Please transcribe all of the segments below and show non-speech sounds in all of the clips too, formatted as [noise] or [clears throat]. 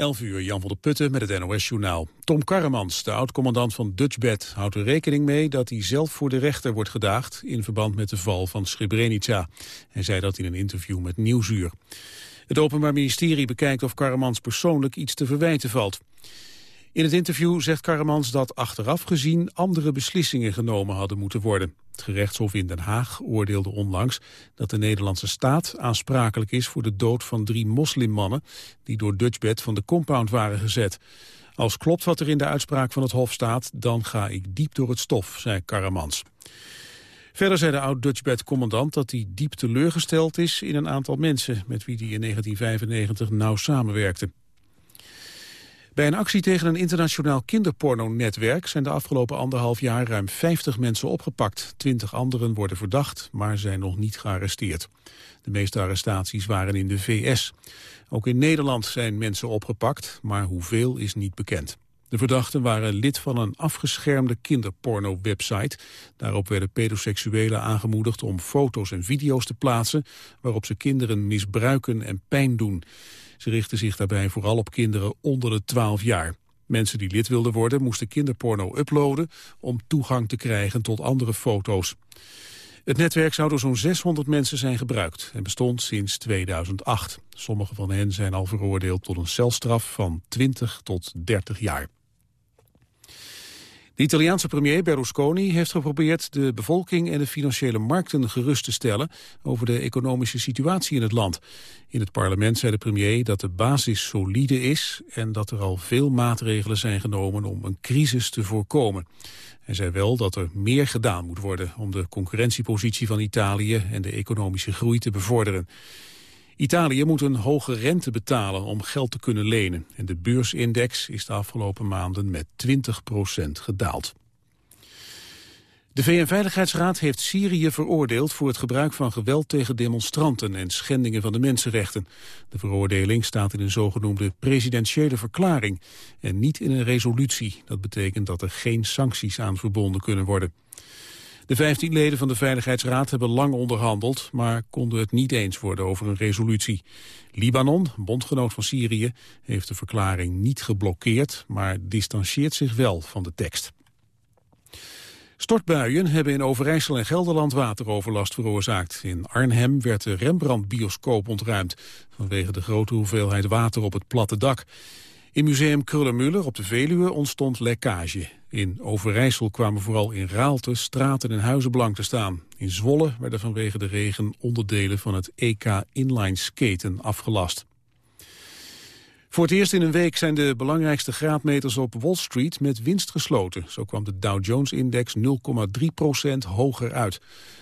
11 uur, Jan van der Putten met het NOS-journaal. Tom Karremans, de oud-commandant van Dutchbed, houdt er rekening mee dat hij zelf voor de rechter wordt gedaagd in verband met de val van Srebrenica. Hij zei dat in een interview met Nieuwsuur. Het Openbaar Ministerie bekijkt of Karremans persoonlijk iets te verwijten valt. In het interview zegt Karremans dat achteraf gezien andere beslissingen genomen hadden moeten worden. Het gerechtshof in Den Haag oordeelde onlangs dat de Nederlandse staat aansprakelijk is voor de dood van drie moslimmannen die door Dutchbed van de compound waren gezet. Als klopt wat er in de uitspraak van het hof staat, dan ga ik diep door het stof, zei Karremans. Verder zei de oud-Dutchbed-commandant dat hij diep teleurgesteld is in een aantal mensen met wie hij in 1995 nauw samenwerkte. Bij een actie tegen een internationaal kinderporno-netwerk zijn de afgelopen anderhalf jaar ruim 50 mensen opgepakt. 20 anderen worden verdacht, maar zijn nog niet gearresteerd. De meeste arrestaties waren in de VS. Ook in Nederland zijn mensen opgepakt, maar hoeveel is niet bekend. De verdachten waren lid van een afgeschermde kinderporno-website. Daarop werden pedoseksuelen aangemoedigd om foto's en video's te plaatsen... waarop ze kinderen misbruiken en pijn doen. Ze richten zich daarbij vooral op kinderen onder de 12 jaar. Mensen die lid wilden worden moesten kinderporno uploaden om toegang te krijgen tot andere foto's. Het netwerk zou door zo'n 600 mensen zijn gebruikt en bestond sinds 2008. Sommige van hen zijn al veroordeeld tot een celstraf van 20 tot 30 jaar. De Italiaanse premier Berlusconi heeft geprobeerd de bevolking en de financiële markten gerust te stellen over de economische situatie in het land. In het parlement zei de premier dat de basis solide is en dat er al veel maatregelen zijn genomen om een crisis te voorkomen. Hij zei wel dat er meer gedaan moet worden om de concurrentiepositie van Italië en de economische groei te bevorderen. Italië moet een hoge rente betalen om geld te kunnen lenen. En de beursindex is de afgelopen maanden met 20% gedaald. De VN-veiligheidsraad heeft Syrië veroordeeld voor het gebruik van geweld tegen demonstranten en schendingen van de mensenrechten. De veroordeling staat in een zogenoemde presidentiële verklaring en niet in een resolutie. Dat betekent dat er geen sancties aan verbonden kunnen worden. De 15 leden van de Veiligheidsraad hebben lang onderhandeld, maar konden het niet eens worden over een resolutie. Libanon, bondgenoot van Syrië, heeft de verklaring niet geblokkeerd, maar distancieert zich wel van de tekst. Stortbuien hebben in Overijssel en Gelderland wateroverlast veroorzaakt. In Arnhem werd de Rembrandt-bioscoop ontruimd... vanwege de grote hoeveelheid water op het platte dak. In museum Krullenmuller op de Veluwe ontstond lekkage. In Overijssel kwamen vooral in Raalte straten en huizen blank te staan. In Zwolle werden vanwege de regen onderdelen van het EK Inline Skaten afgelast. Voor het eerst in een week zijn de belangrijkste graadmeters op Wall Street met winst gesloten. Zo kwam de Dow Jones-index 0,3% hoger uit.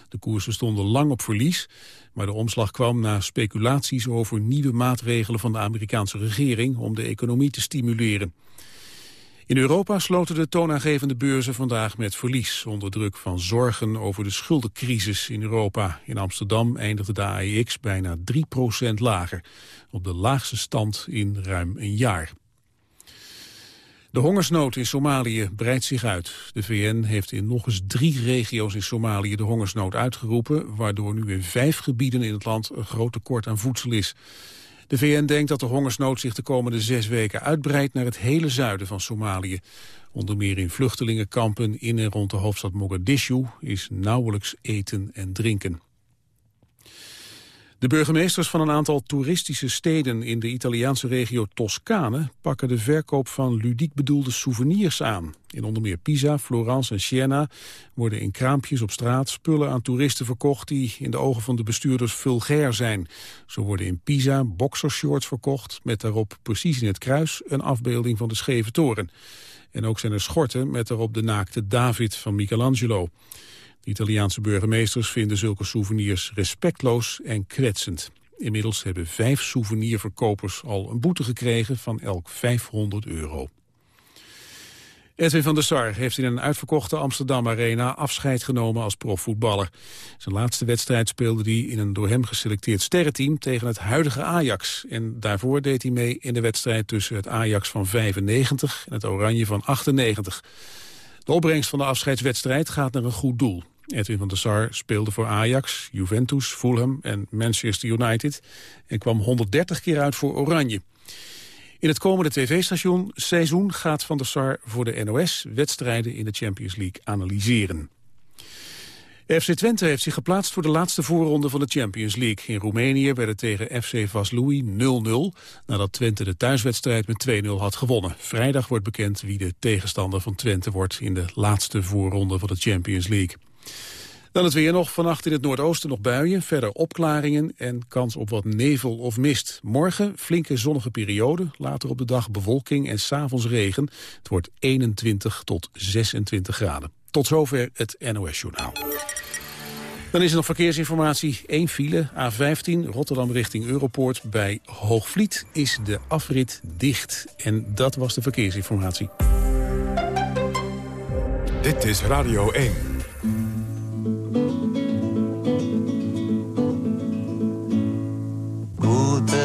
De koersen stonden lang op verlies, maar de omslag kwam na speculaties over nieuwe maatregelen van de Amerikaanse regering om de economie te stimuleren. In Europa sloten de toonaangevende beurzen vandaag met verlies... onder druk van zorgen over de schuldencrisis in Europa. In Amsterdam eindigde de AEX bijna 3% lager... op de laagste stand in ruim een jaar. De hongersnood in Somalië breidt zich uit. De VN heeft in nog eens drie regio's in Somalië de hongersnood uitgeroepen... waardoor nu in vijf gebieden in het land een groot tekort aan voedsel is. De VN denkt dat de hongersnood zich de komende zes weken uitbreidt naar het hele zuiden van Somalië. Onder meer in vluchtelingenkampen in en rond de hoofdstad Mogadishu is nauwelijks eten en drinken. De burgemeesters van een aantal toeristische steden in de Italiaanse regio Toscane pakken de verkoop van ludiek bedoelde souvenirs aan. In onder meer Pisa, Florence en Siena worden in kraampjes op straat spullen aan toeristen verkocht die in de ogen van de bestuurders vulgair zijn. Zo worden in Pisa boxershorts verkocht met daarop precies in het kruis een afbeelding van de scheve toren. En ook zijn er schorten met daarop de naakte David van Michelangelo. Italiaanse burgemeesters vinden zulke souvenirs respectloos en kwetsend. Inmiddels hebben vijf souvenirverkopers al een boete gekregen van elk 500 euro. Edwin van der Sar heeft in een uitverkochte Amsterdam Arena afscheid genomen als profvoetballer. Zijn laatste wedstrijd speelde hij in een door hem geselecteerd sterrenteam tegen het huidige Ajax. En daarvoor deed hij mee in de wedstrijd tussen het Ajax van 95 en het Oranje van 98. De opbrengst van de afscheidswedstrijd gaat naar een goed doel. Edwin van der Sar speelde voor Ajax, Juventus, Fulham en Manchester United... en kwam 130 keer uit voor Oranje. In het komende tv-station seizoen gaat Van der Sar voor de NOS wedstrijden in de Champions League analyseren. FC Twente heeft zich geplaatst voor de laatste voorronde van de Champions League. In Roemenië werd het tegen FC Vaslui 0-0, nadat Twente de thuiswedstrijd met 2-0 had gewonnen. Vrijdag wordt bekend wie de tegenstander van Twente wordt in de laatste voorronde van de Champions League. Dan het weer nog. Vannacht in het noordoosten nog buien, verder opklaringen en kans op wat nevel of mist. Morgen flinke zonnige periode, later op de dag bewolking en s'avonds regen. Het wordt 21 tot 26 graden. Tot zover het NOS-journaal. Dan is er nog verkeersinformatie. Eén file, A15, Rotterdam richting Europoort. Bij Hoogvliet is de afrit dicht. En dat was de verkeersinformatie. Dit is Radio 1.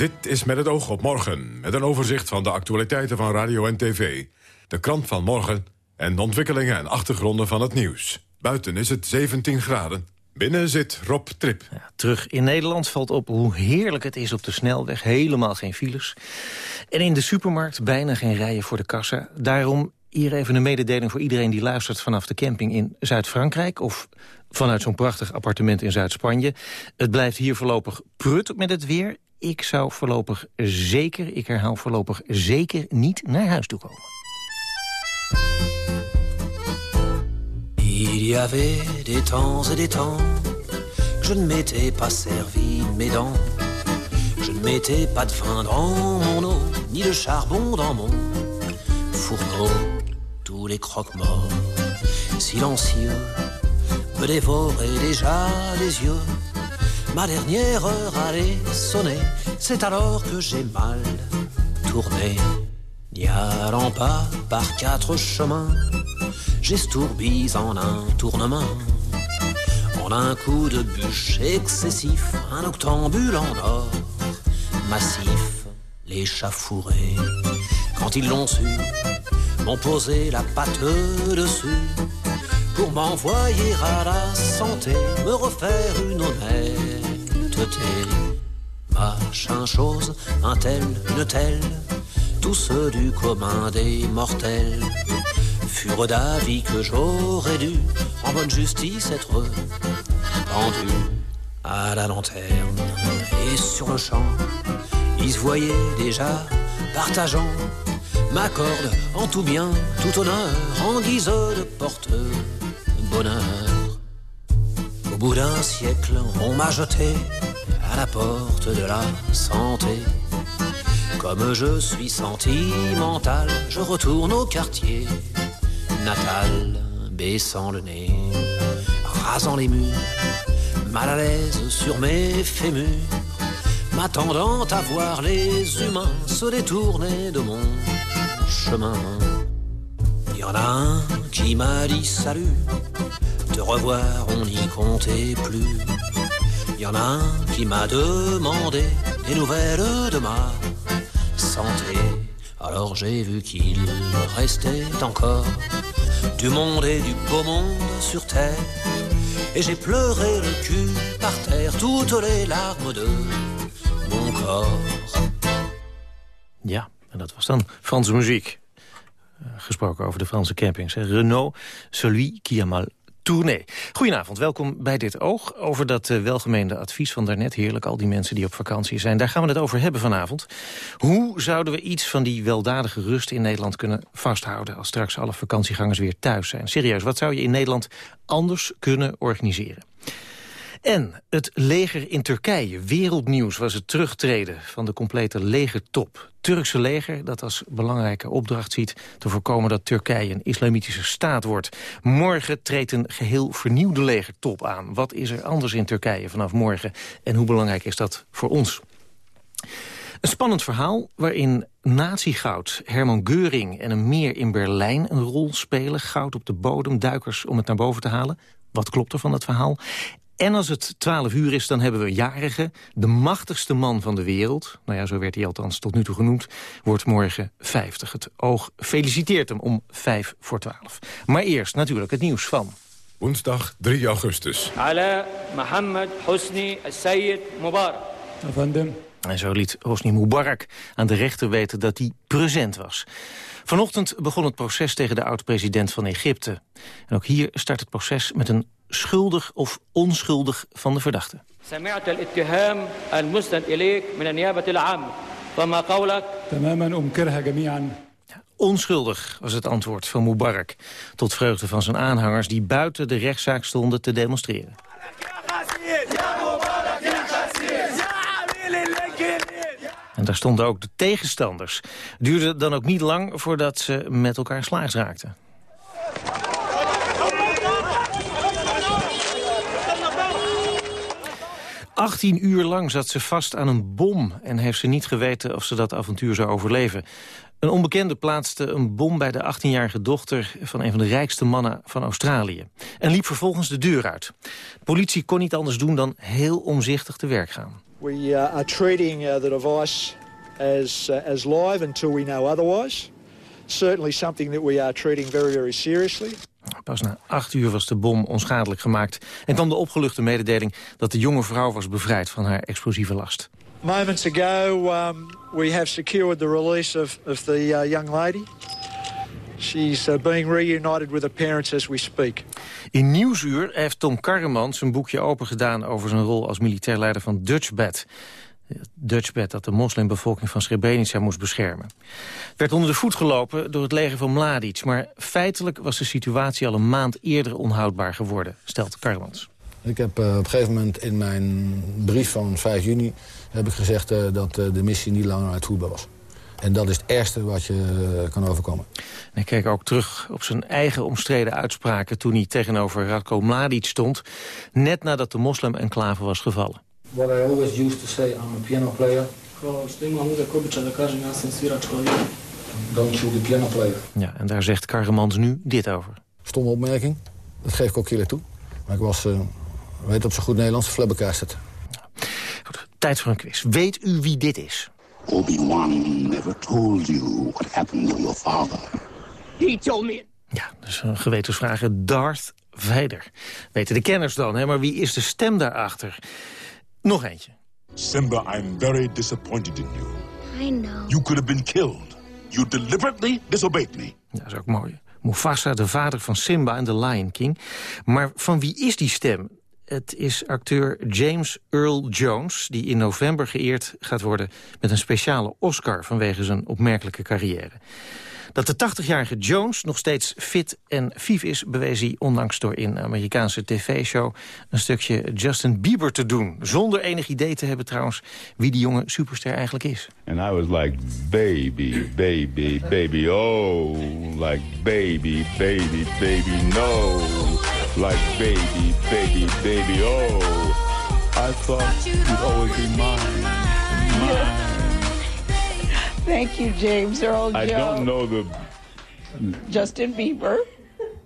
Dit is met het oog op morgen, met een overzicht van de actualiteiten van radio en tv. De krant van morgen en de ontwikkelingen en achtergronden van het nieuws. Buiten is het 17 graden. Binnen zit Rob Trip. Terug in Nederland valt op hoe heerlijk het is op de snelweg. Helemaal geen files. En in de supermarkt bijna geen rijen voor de kassa. Daarom hier even een mededeling voor iedereen die luistert vanaf de camping in Zuid-Frankrijk... of vanuit zo'n prachtig appartement in Zuid-Spanje. Het blijft hier voorlopig prut met het weer. Ik zou voorlopig zeker, ik herhaal voorlopig zeker niet naar huis toe komen. Il y avait des temps et des temps que je ne m'étais pas servi mes dents. Je ne mettais pas de vin dans mon eau, ni de charbon dans mon fourneau. Tous les croque-morts silencieux me dévoraient déjà les yeux. Ma dernière heure allait sonner, c'est alors que j'ai mal tourné. N'y allant pas par quatre chemins, j'estourbis en un tournement. En un coup de bûche excessif, un octambule en or massif, l'échafouré. Quand ils l'ont su, m'ont posé la patte dessus pour m'envoyer à la santé, me refaire une honnêteté. Machin chose, un tel, une telle, tous ceux du commun des mortels furent d'avis que j'aurais dû, en bonne justice, être pendu à la lanterne. Et sur le champ, ils se voyaient déjà partageant ma corde en tout bien, tout honneur, en guise de porteur bonheur. Au bout d'un siècle, on m'a jeté à la porte de la santé. Comme je suis sentimental, je retourne au quartier natal, baissant le nez, rasant les murs, mal à l'aise sur mes fémurs, m'attendant à voir les humains se détourner de mon chemin. Y en a un qui m'a dit salut, te revoir on n'y comptait plus. Y en a un qui m'a demandé des nouvelles de ma santé. Alors j'ai vu qu'il restait encore du monde et du beau monde sur terre. Et j'ai pleuré le cul par terre, toutes les larmes de mon corps. Ja, en dat was dan Franse muziek. Uh, gesproken over de Franse campings. Renault, celui qui a mal tournee. Goedenavond, welkom bij Dit Oog. Over dat uh, welgemeende advies van daarnet, heerlijk, al die mensen die op vakantie zijn. Daar gaan we het over hebben vanavond. Hoe zouden we iets van die weldadige rust in Nederland kunnen vasthouden... als straks alle vakantiegangers weer thuis zijn? Serieus, wat zou je in Nederland anders kunnen organiseren? En het leger in Turkije. Wereldnieuws was het terugtreden van de complete legertop. Turkse leger dat als belangrijke opdracht ziet... te voorkomen dat Turkije een islamitische staat wordt. Morgen treedt een geheel vernieuwde legertop aan. Wat is er anders in Turkije vanaf morgen? En hoe belangrijk is dat voor ons? Een spannend verhaal waarin natiegoud, Herman Geuring en een meer in Berlijn een rol spelen. Goud op de bodem, duikers om het naar boven te halen. Wat klopt er van dat verhaal? En als het 12 uur is, dan hebben we jarige, de machtigste man van de wereld... nou ja, zo werd hij althans tot nu toe genoemd, wordt morgen 50. Het oog feliciteert hem om 5 voor 12. Maar eerst natuurlijk het nieuws van... Woensdag 3 augustus. Ala Mohammed Hosni Sayyid Mubarak. En zo liet Hosni Mubarak aan de rechter weten dat hij present was. Vanochtend begon het proces tegen de oud-president van Egypte. En ook hier start het proces met een schuldig of onschuldig van de verdachte. Onschuldig was het antwoord van Mubarak. Tot vreugde van zijn aanhangers die buiten de rechtszaak stonden te demonstreren. En daar stonden ook de tegenstanders. Het duurde dan ook niet lang voordat ze met elkaar slaags raakten. 18 uur lang zat ze vast aan een bom en heeft ze niet geweten of ze dat avontuur zou overleven. Een onbekende plaatste een bom bij de 18-jarige dochter van een van de rijkste mannen van Australië. En liep vervolgens de deur uit. Politie kon niet anders doen dan heel omzichtig te werk gaan. We uh, are treating uh, the device as, uh, as live until we know otherwise. Certainly something that we are treating very, very seriously. Pas na acht uur was de bom onschadelijk gemaakt... en kwam de opgeluchte mededeling dat de jonge vrouw was bevrijd van haar explosieve last. Moments ago, um, we have secured the release of, of the uh, young lady. She's uh, being reunited with her parents as we speak. In Nieuwsuur heeft Tom Karreman zijn boekje opengedaan... over zijn rol als militair leider van Dutchbat. Dutchbed dat de moslimbevolking van Srebrenica moest beschermen. Het werd onder de voet gelopen door het leger van Mladic... maar feitelijk was de situatie al een maand eerder onhoudbaar geworden, stelt Karmans. Ik heb uh, op een gegeven moment in mijn brief van 5 juni... heb ik gezegd uh, dat uh, de missie niet langer uitvoerbaar was. En dat is het ergste wat je kan overkomen. En hij keek ook terug op zijn eigen omstreden uitspraken... toen hij tegenover Radko Mladic stond... net nadat de moslim-enclave was gevallen. What I always used to say, I'm a piano player. Don't shoot the piano player. Ja, en daar zegt Karremans nu dit over. Stomme opmerking, dat geef ik ook eerlijk toe. Maar ik was, uh, weet op zo goed Nederlands, flabbergasted. Goed, tijd voor een quiz. Weet u wie dit is? Obi-Wan never told you what happened to your father. He told me. Ja, dus een gewetensvraag. Darth Vader. Weten de kenners dan, hè? maar wie is de stem daarachter? Nog eentje. Simba, I'm very disappointed in you. I know. You could have been killed. You deliberately disobeyed me. Ja, dat is ook mooi. Mufasa, de vader van Simba en de Lion King. Maar van wie is die stem? Het is acteur James Earl Jones... die in november geëerd gaat worden met een speciale Oscar... vanwege zijn opmerkelijke carrière. Dat de 80-jarige Jones nog steeds fit en vief is... bewees hij onlangs door in een Amerikaanse tv-show... een stukje Justin Bieber te doen. Zonder enig idee te hebben trouwens wie die jonge superster eigenlijk is. And I was like, baby, baby, baby, oh. Like baby, baby, baby, no. Like baby, baby, baby, oh. I thought you'd always be mine, mine. Thank you, James Earl Jones. I don't know the... Justin Bieber.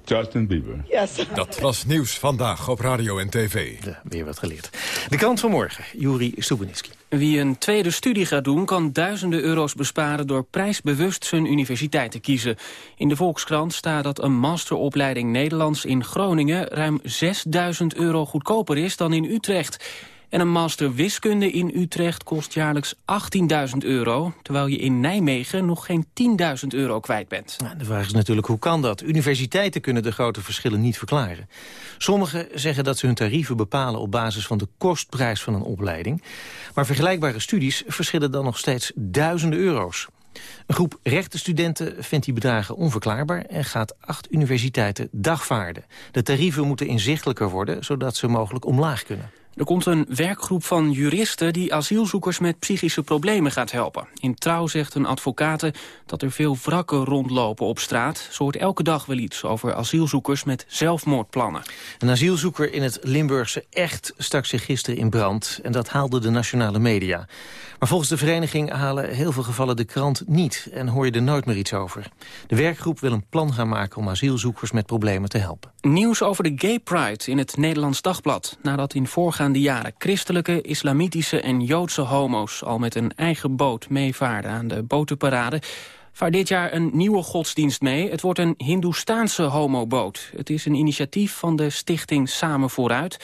Justin Bieber. Yes. Dat was nieuws vandaag op radio en tv. Ja, weer wat geleerd. De kant van morgen, Juri Stubenitski. Wie een tweede studie gaat doen, kan duizenden euro's besparen... door prijsbewust zijn universiteit te kiezen. In de Volkskrant staat dat een masteropleiding Nederlands in Groningen... ruim 6000 euro goedkoper is dan in Utrecht... En een master wiskunde in Utrecht kost jaarlijks 18.000 euro... terwijl je in Nijmegen nog geen 10.000 euro kwijt bent. De vraag is natuurlijk, hoe kan dat? Universiteiten kunnen de grote verschillen niet verklaren. Sommigen zeggen dat ze hun tarieven bepalen op basis van de kostprijs van een opleiding. Maar vergelijkbare studies verschillen dan nog steeds duizenden euro's. Een groep rechtenstudenten vindt die bedragen onverklaarbaar... en gaat acht universiteiten dagvaarden. De tarieven moeten inzichtelijker worden, zodat ze mogelijk omlaag kunnen. Er komt een werkgroep van juristen die asielzoekers met psychische problemen gaat helpen. In Trouw zegt een advocaat dat er veel wrakken rondlopen op straat. Zo hoort elke dag wel iets over asielzoekers met zelfmoordplannen. Een asielzoeker in het Limburgse Echt stak zich gisteren in brand. En dat haalde de nationale media. Maar volgens de vereniging halen heel veel gevallen de krant niet. En hoor je er nooit meer iets over. De werkgroep wil een plan gaan maken om asielzoekers met problemen te helpen. Nieuws over de Gay Pride in het Nederlands Dagblad. Nadat in voorgaande jaren christelijke, islamitische en joodse homo's... al met een eigen boot meevaarden aan de botenparade vaart dit jaar een nieuwe godsdienst mee. Het wordt een Hindoestaanse homoboot. Het is een initiatief van de stichting Samen Vooruit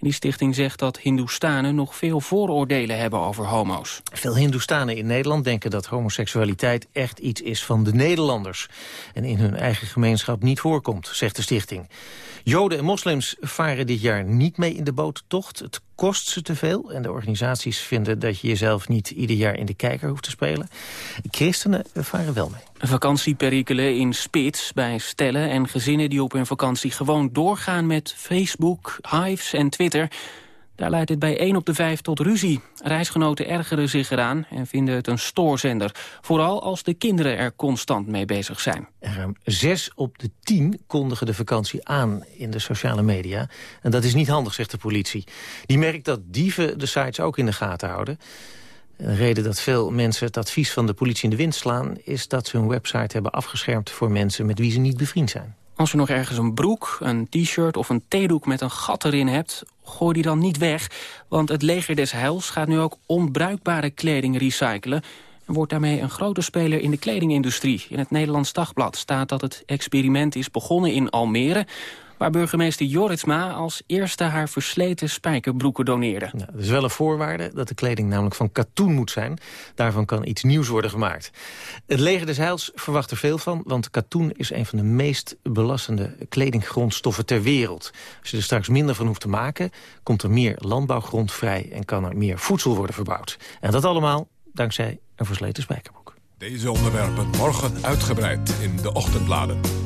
die stichting zegt dat Hindoestanen nog veel vooroordelen hebben over homo's. Veel Hindoestanen in Nederland denken dat homoseksualiteit echt iets is van de Nederlanders. En in hun eigen gemeenschap niet voorkomt, zegt de stichting. Joden en moslims varen dit jaar niet mee in de boottocht. Het kost ze te veel en de organisaties vinden dat je jezelf niet ieder jaar in de kijker hoeft te spelen. Christenen varen wel mee. Vakantieperikelen in Spits bij stellen en gezinnen die op hun vakantie gewoon doorgaan met Facebook, Hives en Twitter daar leidt het bij 1 op de 5 tot ruzie. Reisgenoten ergeren zich eraan en vinden het een stoorzender. Vooral als de kinderen er constant mee bezig zijn. Ruim 6 op de 10 kondigen de vakantie aan in de sociale media. En dat is niet handig, zegt de politie. Die merkt dat dieven de sites ook in de gaten houden. De reden dat veel mensen het advies van de politie in de wind slaan... is dat ze hun website hebben afgeschermd voor mensen met wie ze niet bevriend zijn. Als u nog ergens een broek, een t-shirt of een theedoek met een gat erin hebt... gooi die dan niet weg, want het leger des heils gaat nu ook onbruikbare kleding recyclen... en wordt daarmee een grote speler in de kledingindustrie. In het Nederlands Dagblad staat dat het experiment is begonnen in Almere waar burgemeester Joritsma als eerste haar versleten spijkerbroeken doneerde. Nou, dat is wel een voorwaarde dat de kleding namelijk van katoen moet zijn. Daarvan kan iets nieuws worden gemaakt. Het leger des Heils verwacht er veel van, want katoen is een van de meest belastende kledinggrondstoffen ter wereld. Als je er straks minder van hoeft te maken, komt er meer landbouwgrond vrij en kan er meer voedsel worden verbouwd. En dat allemaal dankzij een versleten spijkerbroek. Deze onderwerpen morgen uitgebreid in de ochtendbladen.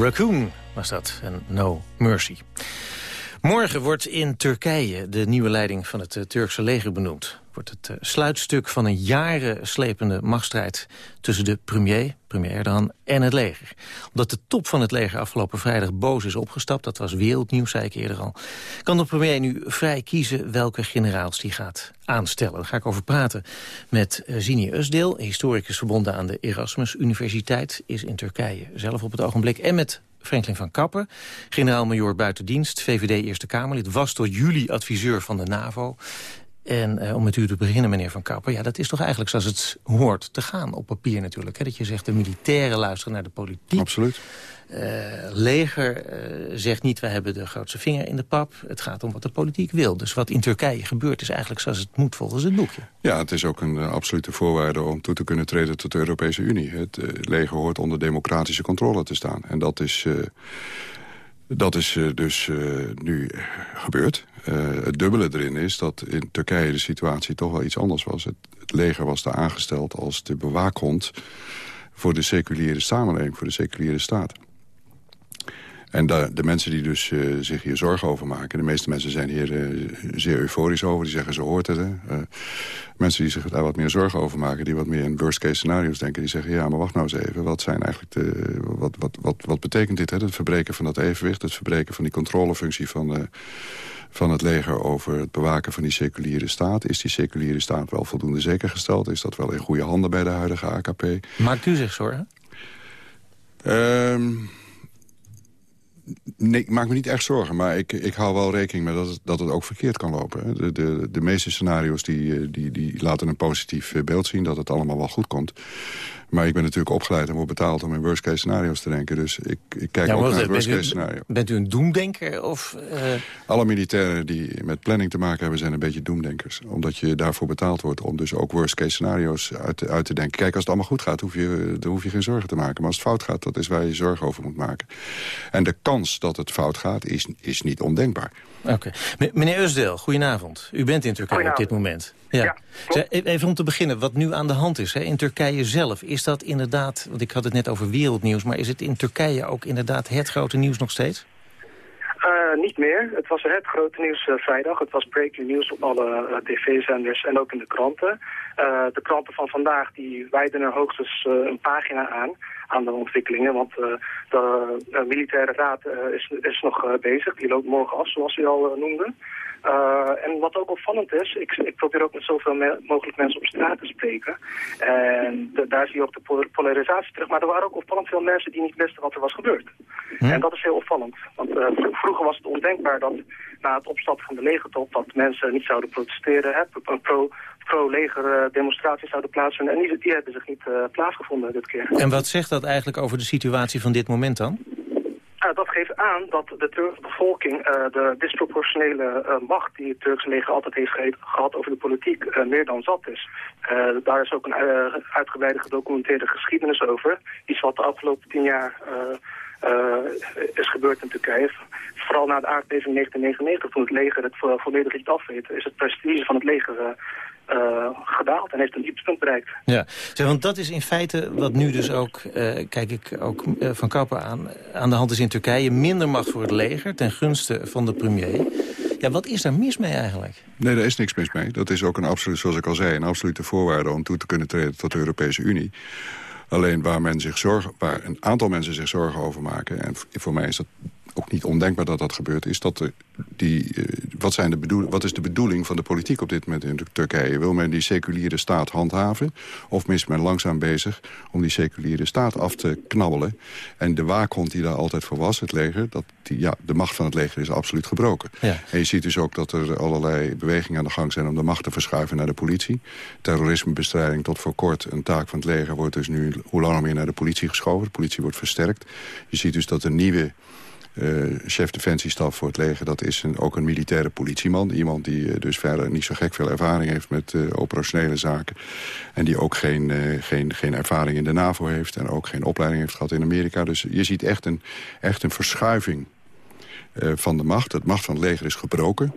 Raccoon was dat. En No Mercy. Morgen wordt in Turkije de nieuwe leiding van het eh, Turkse leger benoemd. Het eh, sluitstuk van een jaren slepende machtsstrijd tussen de premier, premier Erdogan, en het leger. Omdat de top van het leger afgelopen vrijdag boos is opgestapt, dat was wereldnieuws, zei ik eerder al, kan de premier nu vrij kiezen welke generaals die gaat aanstellen. Daar ga ik over praten met uh, Zini Usdeel, historicus verbonden aan de Erasmus Universiteit, is in Turkije zelf op het ogenblik, en met Franklin van Kappen, generaal-majoor buitendienst, VVD Eerste Kamerlid... was tot juli adviseur van de NAVO. En uh, om met u te beginnen, meneer Van Kappen... ja, dat is toch eigenlijk zoals het hoort te gaan op papier natuurlijk. Hè? Dat je zegt, de militairen luisteren naar de politiek. Absoluut. Uh, leger uh, zegt niet, wij hebben de grootste vinger in de pap. Het gaat om wat de politiek wil. Dus wat in Turkije gebeurt is eigenlijk zoals het moet volgens het boekje. Ja, het is ook een absolute voorwaarde om toe te kunnen treden tot de Europese Unie. Het leger hoort onder democratische controle te staan. En dat is, dat is dus nu gebeurd. Het dubbele erin is dat in Turkije de situatie toch wel iets anders was. Het, leger was daar aangesteld als de bewaakhond voor de seculiere samenleving, voor de seculiere staat. En de, de mensen die dus uh, zich hier zorgen over maken... de meeste mensen zijn hier uh, zeer euforisch over. Die zeggen, ze hoort het. Mensen die zich daar wat meer zorgen over maken... die wat meer in worst-case scenario's denken... die zeggen, ja, maar wacht nou eens even. Wat, zijn eigenlijk de, wat, wat, wat, wat betekent dit? Hè? Het verbreken van dat evenwicht. Het verbreken van die controlefunctie van, van het leger... over het bewaken van die seculiere staat. Is die seculiere staat wel voldoende zeker gesteld? Is dat wel in goede handen bij de huidige AKP? Maakt u zich zorgen? Um, Nee, ik maak me niet echt zorgen, maar ik, ik hou wel rekening met dat het, dat het ook verkeerd kan lopen. De, de, de meeste scenario's die, die, die laten een positief beeld zien dat het allemaal wel goed komt. Maar ik ben natuurlijk opgeleid en word betaald om in worst case scenario's te denken. Dus ik, ik kijk ook naar het worst case scenario. Bent u een doemdenker? Of, uh... Alle militairen die met planning te maken hebben zijn een beetje doemdenkers. Omdat je daarvoor betaald wordt om dus ook worst case scenario's uit, uit te denken. Kijk, als het allemaal goed gaat, hoef je, dan hoef je geen zorgen te maken. Maar als het fout gaat, dat is waar je zorgen over moet maken. En de kans dat het fout gaat, is, is niet ondenkbaar. Oké. Okay. Meneer Usdeel, goedenavond. U bent in Turkije op dit moment. Ja. ja e- Even om te beginnen, wat nu aan de hand is hè, in Turkije zelf. Is dat inderdaad, want ik had het net over wereldnieuws... maar is het in Turkije ook inderdaad het grote nieuws nog steeds? Uh, niet meer. Het was het grote nieuws uh, vrijdag. Het was breaking news op alle uh, tv-zenders en ook in de kranten. de kranten van vandaag die wijden er hoogstens een pagina aan aan de ontwikkelingen. Want de militaire raad is, is nog bezig. Die loopt morgen af, zoals u al noemde. Uh, en wat ook opvallend is, ik, ik probeer ook met zoveel me mogelijk mensen op straat te spreken. En de, daar zie je ook de polarisatie terug. Maar er waren ook opvallend veel mensen die niet wisten wat er was gebeurd. Hm? En dat is heel opvallend. Want uh, vroeger was het ondenkbaar dat na het opstappen van de legertop... dat mensen niet zouden protesteren, hè, pro, pro-leger demonstraties zouden plaatsvinden. En die, die hebben zich niet uh, plaatsgevonden dit keer. En wat zegt dat eigenlijk over de situatie van dit moment dan? Uh, dat geeft aan dat de Turkse bevolking uh, de disproportionele uh, macht die het Turkse leger altijd heeft ge gehad over de politiek meer dan zat is. daar is ook een uitgebreide gedocumenteerde geschiedenis over. Iets wat de afgelopen tien jaar is gebeurd in Turkije. Vooral na de aardbeving 1999 toen het leger het volledig liet afweten is het prestige van het leger uh, gedaald en heeft een dieptepunt bereikt. Ja, zeg, want dat is in feite wat nu dus ook, uh, kijk ik ook uh, van Kappen aan, aan de hand is in Turkije. Minder macht voor het leger ten gunste van de premier. Ja, wat is daar mis mee eigenlijk? Nee, daar is niks mis mee. Dat is ook een absoluut, zoals ik al zei, een absolute voorwaarde om toe te kunnen treden tot de Europese Unie. Alleen waar, men zich zorgen, waar een aantal mensen zich zorgen over maken... en voor mij is dat ook niet ondenkbaar dat dat gebeurt... is dat die, uh, wat, zijn de bedoel, wat is de bedoeling van de politiek op dit moment in Turkije? Wil men die seculiere staat handhaven? Of is men langzaam bezig om die seculiere staat af te knabbelen? En de waakhond die daar altijd voor was, het leger... Dat die, ja, de macht van het leger is absoluut gebroken. Ja. En je ziet dus ook dat er allerlei bewegingen aan de gang zijn... om de macht te verschuiven naar de politie. Terrorismebestrijding tot voor kort een taak van het leger... wordt dus nu hoe langer meer naar de politie geschoven. De politie wordt versterkt. Je ziet dus dat er nieuwe chef defensiestaf voor het leger, dat is een, ook een militaire politieman. Iemand die uh, dus verder niet zo gek veel ervaring heeft met uh, operationele zaken. En die ook geen, geen, geen ervaring in de NAVO heeft en ook geen opleiding heeft gehad in Amerika. Dus je ziet echt een, echt een verschuiving van de macht. Het macht van het leger is gebroken.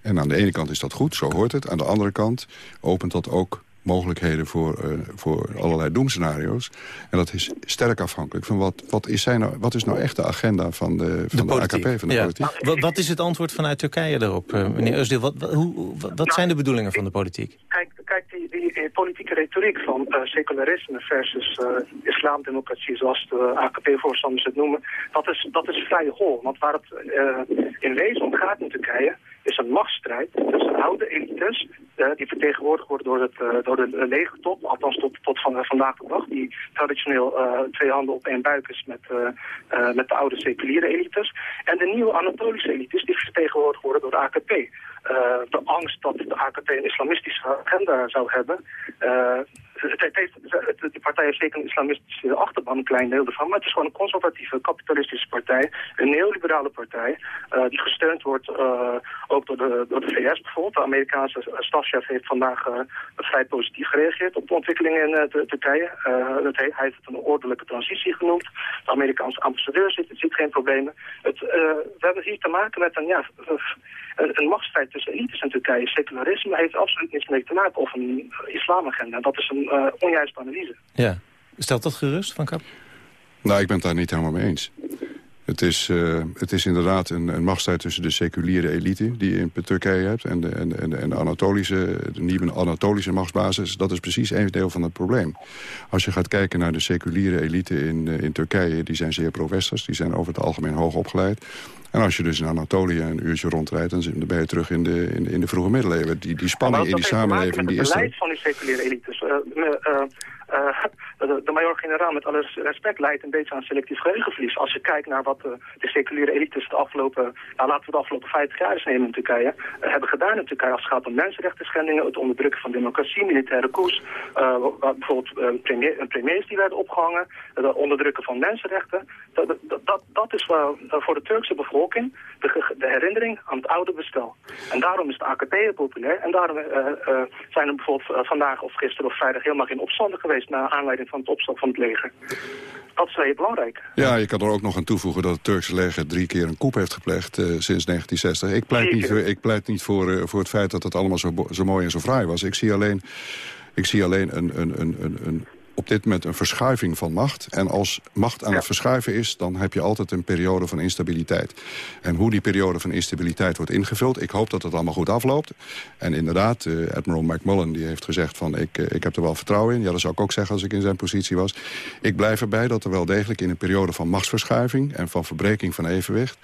En aan de ene kant is dat goed, zo hoort het. Aan de andere kant opent dat ook mogelijkheden voor, eh, voor allerlei doemscenario's. En dat is sterk afhankelijk van wat, wat, is, zijn nou, wat is nou echt de agenda van de, van de, AKP, van de ja. politiek. Wat, wat is het antwoord vanuit Turkije daarop, uh, meneer Özdil? Wat, wat, hoe, wat zijn de bedoelingen van de politiek? Kijk, kijk die, die politieke retoriek van uh, secularisme versus uh, islamdemocratie, zoals de AKP-voorstanders het noemen, dat is, dat is vrij hol. Want waar het in wezen om gaat in Turkije, is een machtsstrijd tussen oude elites, uh, die vertegenwoordigd worden door, het, uh, door de legertop, althans tot, tot van, vandaag de dag, die traditioneel uh, twee handen op één buik is met, met de oude seculiere elites. En de nieuwe Anatolische elites, die vertegenwoordigd worden door de AKP. de angst dat de AKP een islamistische agenda zou hebben, het die partij heeft zeker een islamistische achterban, een klein deel ervan. Maar het is gewoon een conservatieve, kapitalistische partij. Een neoliberale partij. Uh, die gesteund wordt uh, ook door de, door de VS bijvoorbeeld. De Amerikaanse stafchef heeft vandaag uh, vrij positief gereageerd op de ontwikkelingen in Turkije. Hij heeft het een ordelijke transitie genoemd. De Amerikaanse ambassadeur ziet, ziet geen problemen. Het, we hebben hier te maken met een, ja, een, een machtsstrijd tussen elites in Turkije. Secularisme heeft absoluut niets mee te maken. Of een islamagenda. Dat is een uh, onjuiste analyse. Ja. Stelt dat gerust, Van Kap? Nou, ik ben het daar niet helemaal mee eens. Het is, uh, het is inderdaad een, een machtsstrijd tussen de seculiere elite die je in Turkije hebt... en de, en, en, en de, Anatolische, de nieuwe Anatolische machtsbasis. Dat is precies een deel van het probleem. Als je gaat kijken naar de seculiere elite in, in Turkije... die zijn zeer pro-westers, die zijn over het algemeen hoog opgeleid. En als je dus in Anatolië een uurtje rondrijdt... dan ben je terug in de, in de, in de vroege middeleeuwen. Die, die spanning in die samenleving die is er. Het beleid van die seculiere elites... Uh, uh, [laughs] de, de major-generaal met alle respect leidt een beetje aan selectief geheugenverlies. Als je kijkt naar wat uh, de seculiere elites de afgelopen, nou, laten we de afgelopen 50 jaar eens nemen in Turkije, uh, hebben gedaan in Turkije als het gaat om mensenrechten schendingen, het onderdrukken van democratie, militaire koers, bijvoorbeeld premier, premiers die werden opgehangen, het onderdrukken van mensenrechten. Dat, dat, dat, dat is voor de Turkse bevolking de, de, herinnering aan het oude bestel. En daarom is de AKP populair en daarom zijn er bijvoorbeeld vandaag of gisteren of vrijdag helemaal geen opstanden geweest naar aanleiding van het opstand van het leger. Dat is heel belangrijk. Ja, je kan er ook nog aan toevoegen dat het Turkse leger drie keer een coup heeft gepleegd uh, sinds 1960. Ik pleit niet, voor, ik pleit niet voor, voor het feit dat het allemaal zo, zo mooi en zo fraai was. Ik zie alleen, ik zie alleen een, een, een, een, op dit moment een verschuiving van macht. En als macht aan ja. het verschuiven is, dan heb je altijd een periode van instabiliteit. En hoe die periode van instabiliteit wordt ingevuld, ik hoop dat het allemaal goed afloopt. En inderdaad, uh, Admiral McMullen die heeft gezegd van ik, uh, ik heb er wel vertrouwen in. Ja, dat zou ik ook zeggen als ik in zijn positie was. Ik blijf erbij dat er wel degelijk in een periode van machtsverschuiving en van verbreking van evenwicht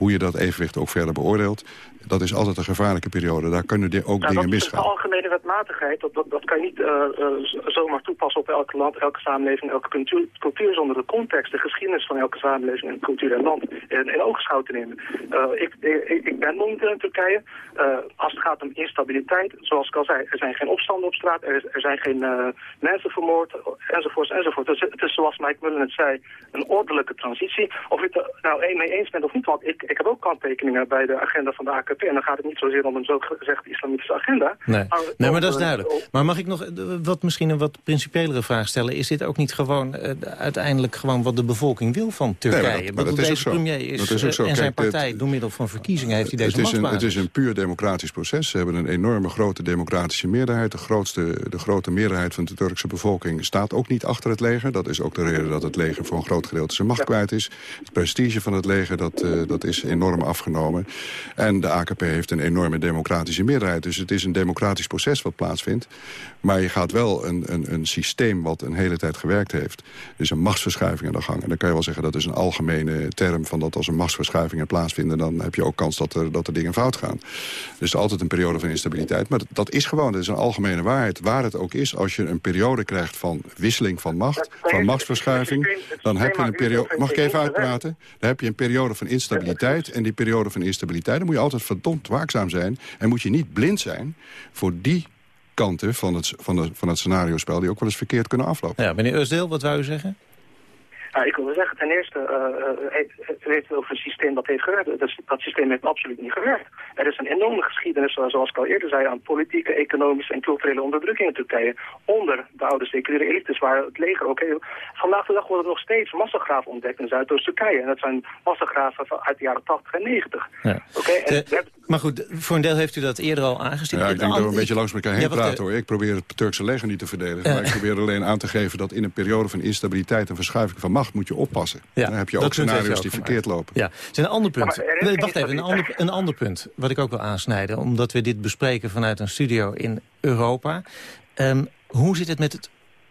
hoe je dat evenwicht ook verder beoordeelt... dat is altijd een gevaarlijke periode. Daar kunnen ook ja, dingen misgaan. Dat is de algemene wetmatigheid. Dat, dat, dat kan je niet uh, uh, zomaar toepassen op elk land, elke samenleving, elke cultuur, cultuur... zonder de context, de geschiedenis van elke samenleving en cultuur en land in, in oogschouw te nemen. Uh, ik, ik, ik, ben momenteel in Turkije. als het gaat om instabiliteit, zoals ik al zei, er zijn geen opstanden op straat... er, er zijn geen mensen vermoord, enzovoort, enzovoort. Dus het is zoals Mike Mullen het zei, een ordelijke transitie. Of ik het nou een mee eens ben of niet, want ik ik heb ook kanttekeningen bij de agenda van de AKP. En dan gaat het niet zozeer om een zogezegd islamitische agenda. Nee, maar, nee, maar dat is duidelijk. Maar mag ik nog wat, misschien een wat principelere vraag stellen? Is dit ook niet gewoon uh, uiteindelijk gewoon wat de bevolking wil van Turkije? Nee, maar dat, maar dat deze is premier is, dat is ook zo. en zijn Kijk, partij, dit, door middel van verkiezingen, heeft hij deze het is, een, het is een puur democratisch proces. Ze hebben een enorme grote democratische meerderheid. De, grootste, de grote meerderheid van de Turkse bevolking staat ook niet achter het leger. Dat is ook de reden dat het leger voor een groot gedeelte zijn macht kwijt is. Het prestige van het leger dat, uh, dat is enorm afgenomen. En de AKP heeft een enorme democratische meerderheid. Dus het is een democratisch proces wat plaatsvindt. Maar je gaat wel een, een, een systeem wat een hele tijd gewerkt heeft. Dus een machtsverschuiving aan de gang. En dan kan je wel zeggen dat is een algemene term... van dat als een machtsverschuivingen plaatsvinden... dan heb je ook kans dat er, dat er dingen fout gaan. Dus altijd een periode van instabiliteit. Maar dat, dat is gewoon, dat is een algemene waarheid. Waar het ook is, als je een periode krijgt van wisseling van macht... van machtsverschuiving, dan heb je een periode... Mag ik even uitpraten? Dan heb je een periode van instabiliteit. En die periode van instabiliteit, dan moet je altijd verdomd waakzaam zijn. En moet je niet blind zijn voor die kanten van het, van, de, van het scenario-spel... die ook wel eens verkeerd kunnen aflopen. Ja, meneer Eusdeel, wat wou u zeggen? Nou, ik wil zeggen, ten eerste, uh, u heeft het over een systeem dat heeft gewerkt. Dat, dat, systeem heeft absoluut niet gewerkt. Er is een enorme geschiedenis, zoals ik al eerder zei, aan politieke, economische en culturele onderdrukking in Turkije. Onder de oude seculiere elites, waar het leger ook heel... Vandaag de dag worden nog steeds massagraven ontdekt in Zuidoost-Turkije. En dat zijn massagraven uit de jaren 80 en 90. Ja. Oké, en we hebben Maar goed, voor een deel heeft u dat eerder al aangestipt. Ja, ik denk dat we een beetje langs elkaar heen Ja, praten. hoor. Ik probeer het Turkse leger niet te verdedigen. Maar ik probeer alleen aan te geven dat in een periode van instabiliteit... en verschuiving van macht moet je oppassen. Ja, Dan heb je ook scenario's ook die verkeerd lopen. Ja, is een ander punt. Nee, Wacht even, een ander, een ander punt wat ik ook wil aansnijden. Omdat we dit bespreken vanuit een studio in Europa. Ehm, hoe zit het met het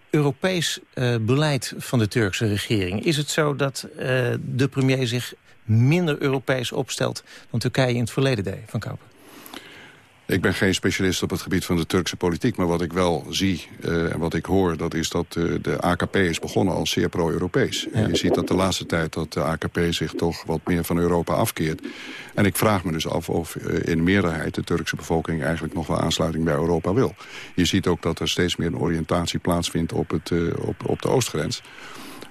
Europees eh, beleid van de Turkse regering? Is het zo dat eh, de premier zich minder Europees opstelt... dan Turkije in het verleden deed, Van Kopen? Ik ben geen specialist op het gebied van de Turkse politiek... maar wat ik wel zie eh, en wat ik hoor... dat is dat eh, de AKP is begonnen als zeer pro-Europees. En je ziet dat de laatste tijd dat de AKP zich toch wat meer van Europa afkeert. En ik vraag me dus af of eh, in meerderheid de Turkse bevolking... eigenlijk nog wel aansluiting bij Europa wil. Je ziet ook dat er steeds meer een oriëntatie plaatsvindt... op, het, op, op de oostgrens,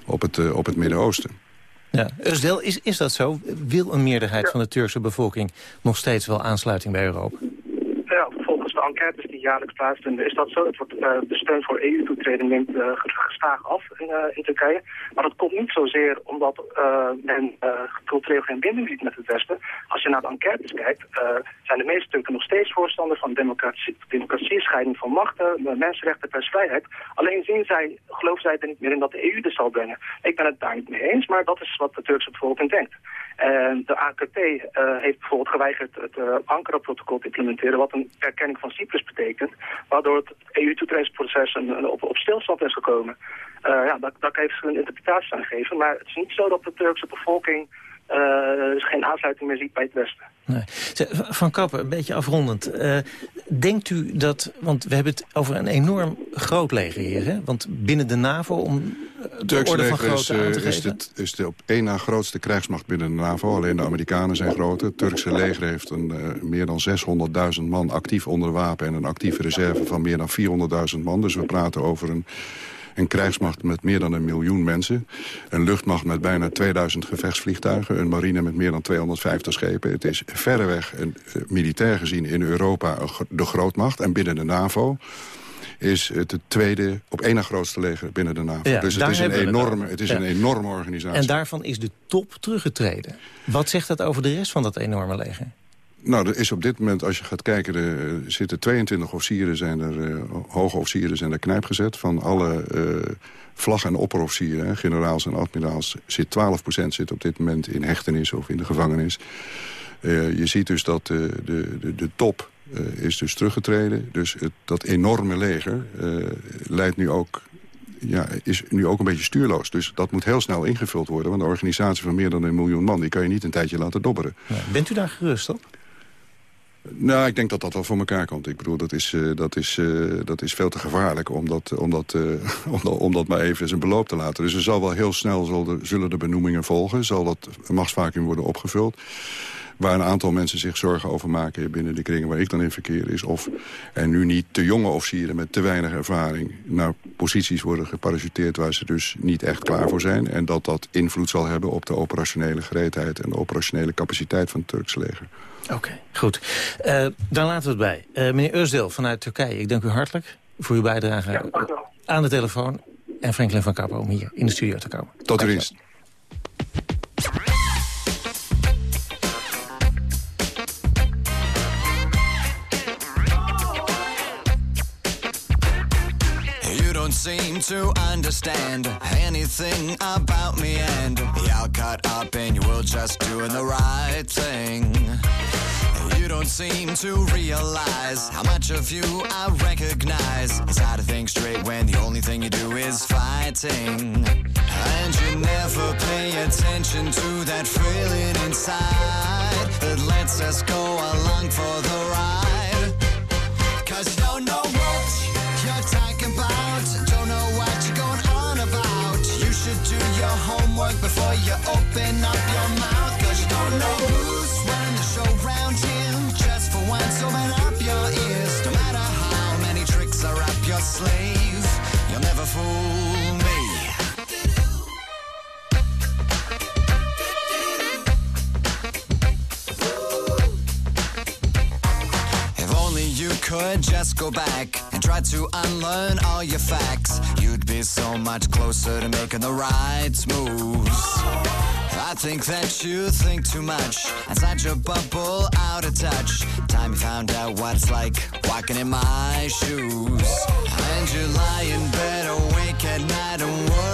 op het, op het Midden-Oosten. Ja. Özdel, is, is dat zo? Wil een meerderheid van de Turkse bevolking... nog steeds wel aansluiting bij Europa? De enquêtes die jaarlijks plaatsvinden is dat zo. Het wordt, eh, de steun voor EU-toetreding neemt eh, gestaag af in, eh, in Turkije. Maar dat komt niet zozeer omdat men cultureel geen binding ziet met het Westen. Als je naar de enquêtes kijkt, zijn de meeste Turken nog steeds voorstander van democratie, scheiding van machten, mensenrechten, persvrijheid. Alleen zien zij, geloven zij er niet meer in dat de EU dit zal brengen. Ik ben het daar niet mee eens, maar dat is wat de Turkse bevolking denkt. En de uh, heeft bijvoorbeeld geweigerd het Ankara-protocol te implementeren, wat een erkenning van Cyprus betekent, waardoor het EU-toetredingsproces op, op stilstand is gekomen. Uh, ja, daar, daar je verschillende interpretaties aan geven, maar het is niet zo dat de Turkse bevolking geen aansluiting meer ziet bij het Westen. Nee. Van Kappen, een beetje afrondend. Uh, denkt u dat, want we hebben het over een enorm groot leger hier, hè? Want binnen de NAVO, om de Turkse orde van leger is, aan te is, het, is de op één na grootste krijgsmacht binnen de NAVO. Alleen de Amerikanen zijn groter. Het Turkse leger heeft een, uh, meer dan 600.000 man actief onder wapen... en een actieve reserve van meer dan 400.000 man. Dus we praten over een een krijgsmacht met meer dan een miljoen mensen. Een luchtmacht met bijna 2000 gevechtsvliegtuigen. Een marine met meer dan 250 schepen. Het is verreweg, een, uh, militair gezien in Europa, de grootmacht. En binnen de NAVO is het het tweede op één na grootste leger binnen de NAVO. Ja, dus het is, een het enorme, het is Ja. een enorme organisatie. En daarvan is de top teruggetreden. Wat zegt dat over de rest van dat enorme leger? Nou, er is op dit moment, als je gaat kijken, er uh, zitten 22 officieren, zijn er, uh, hoge officieren zijn er knijp gezet. Van alle uh, vlag- en opperofficieren, generaals en admiraals, zit 12% zit op dit moment in hechtenis of in de gevangenis. Je ziet dus dat de, de, de top is dus teruggetreden. Dus dat enorme leger leidt nu ook ja, is nu ook een beetje stuurloos. Dus dat moet heel snel ingevuld worden. Want een organisatie van meer dan een miljoen man... die kan je niet een tijdje laten dobberen. Bent u daar gerust op? Nou, ik denk dat dat wel voor elkaar komt. Ik bedoel, dat is, uh, dat is, uh, dat is veel te gevaarlijk om dat, om, dat, [laughs] uh, om, dat, maar even zijn beloop te laten. Dus er zal wel heel snel zullen de benoemingen volgen. Zal dat machtsvacuum worden opgevuld. Waar een aantal mensen zich zorgen over maken binnen de kringen waar ik dan in verkeer is. Of er nu niet te jonge officieren met te weinig ervaring naar posities worden geparachuteerd waar ze dus niet echt klaar voor zijn. En dat dat invloed zal hebben op de operationele gereedheid en de operationele capaciteit van het Turkse leger. Oké, okay, goed. Uh, daar laten we het bij. Uh, meneer Özdel vanuit Turkije, ik dank u hartelijk voor uw bijdrage ja, aan de telefoon. En Franklin van Kappen om hier in de studio te komen. Tot uw dienst. Seem to understand anything about me and you're caught up in your world just doing the right thing. You don't seem to realize how much of you I recognize. It's hard to think straight when the only thing you do is fighting. And you never pay attention to that feeling inside that lets us go along for the ride. Cause you don't know fool me If only you could just go back and try to unlearn all your facts, you'd be so much closer to making the right moves. I think that you think too much. Inside your bubble, out of touch. Time you found out what it's like walking in my shoes. And you lie in bed awake at night and worry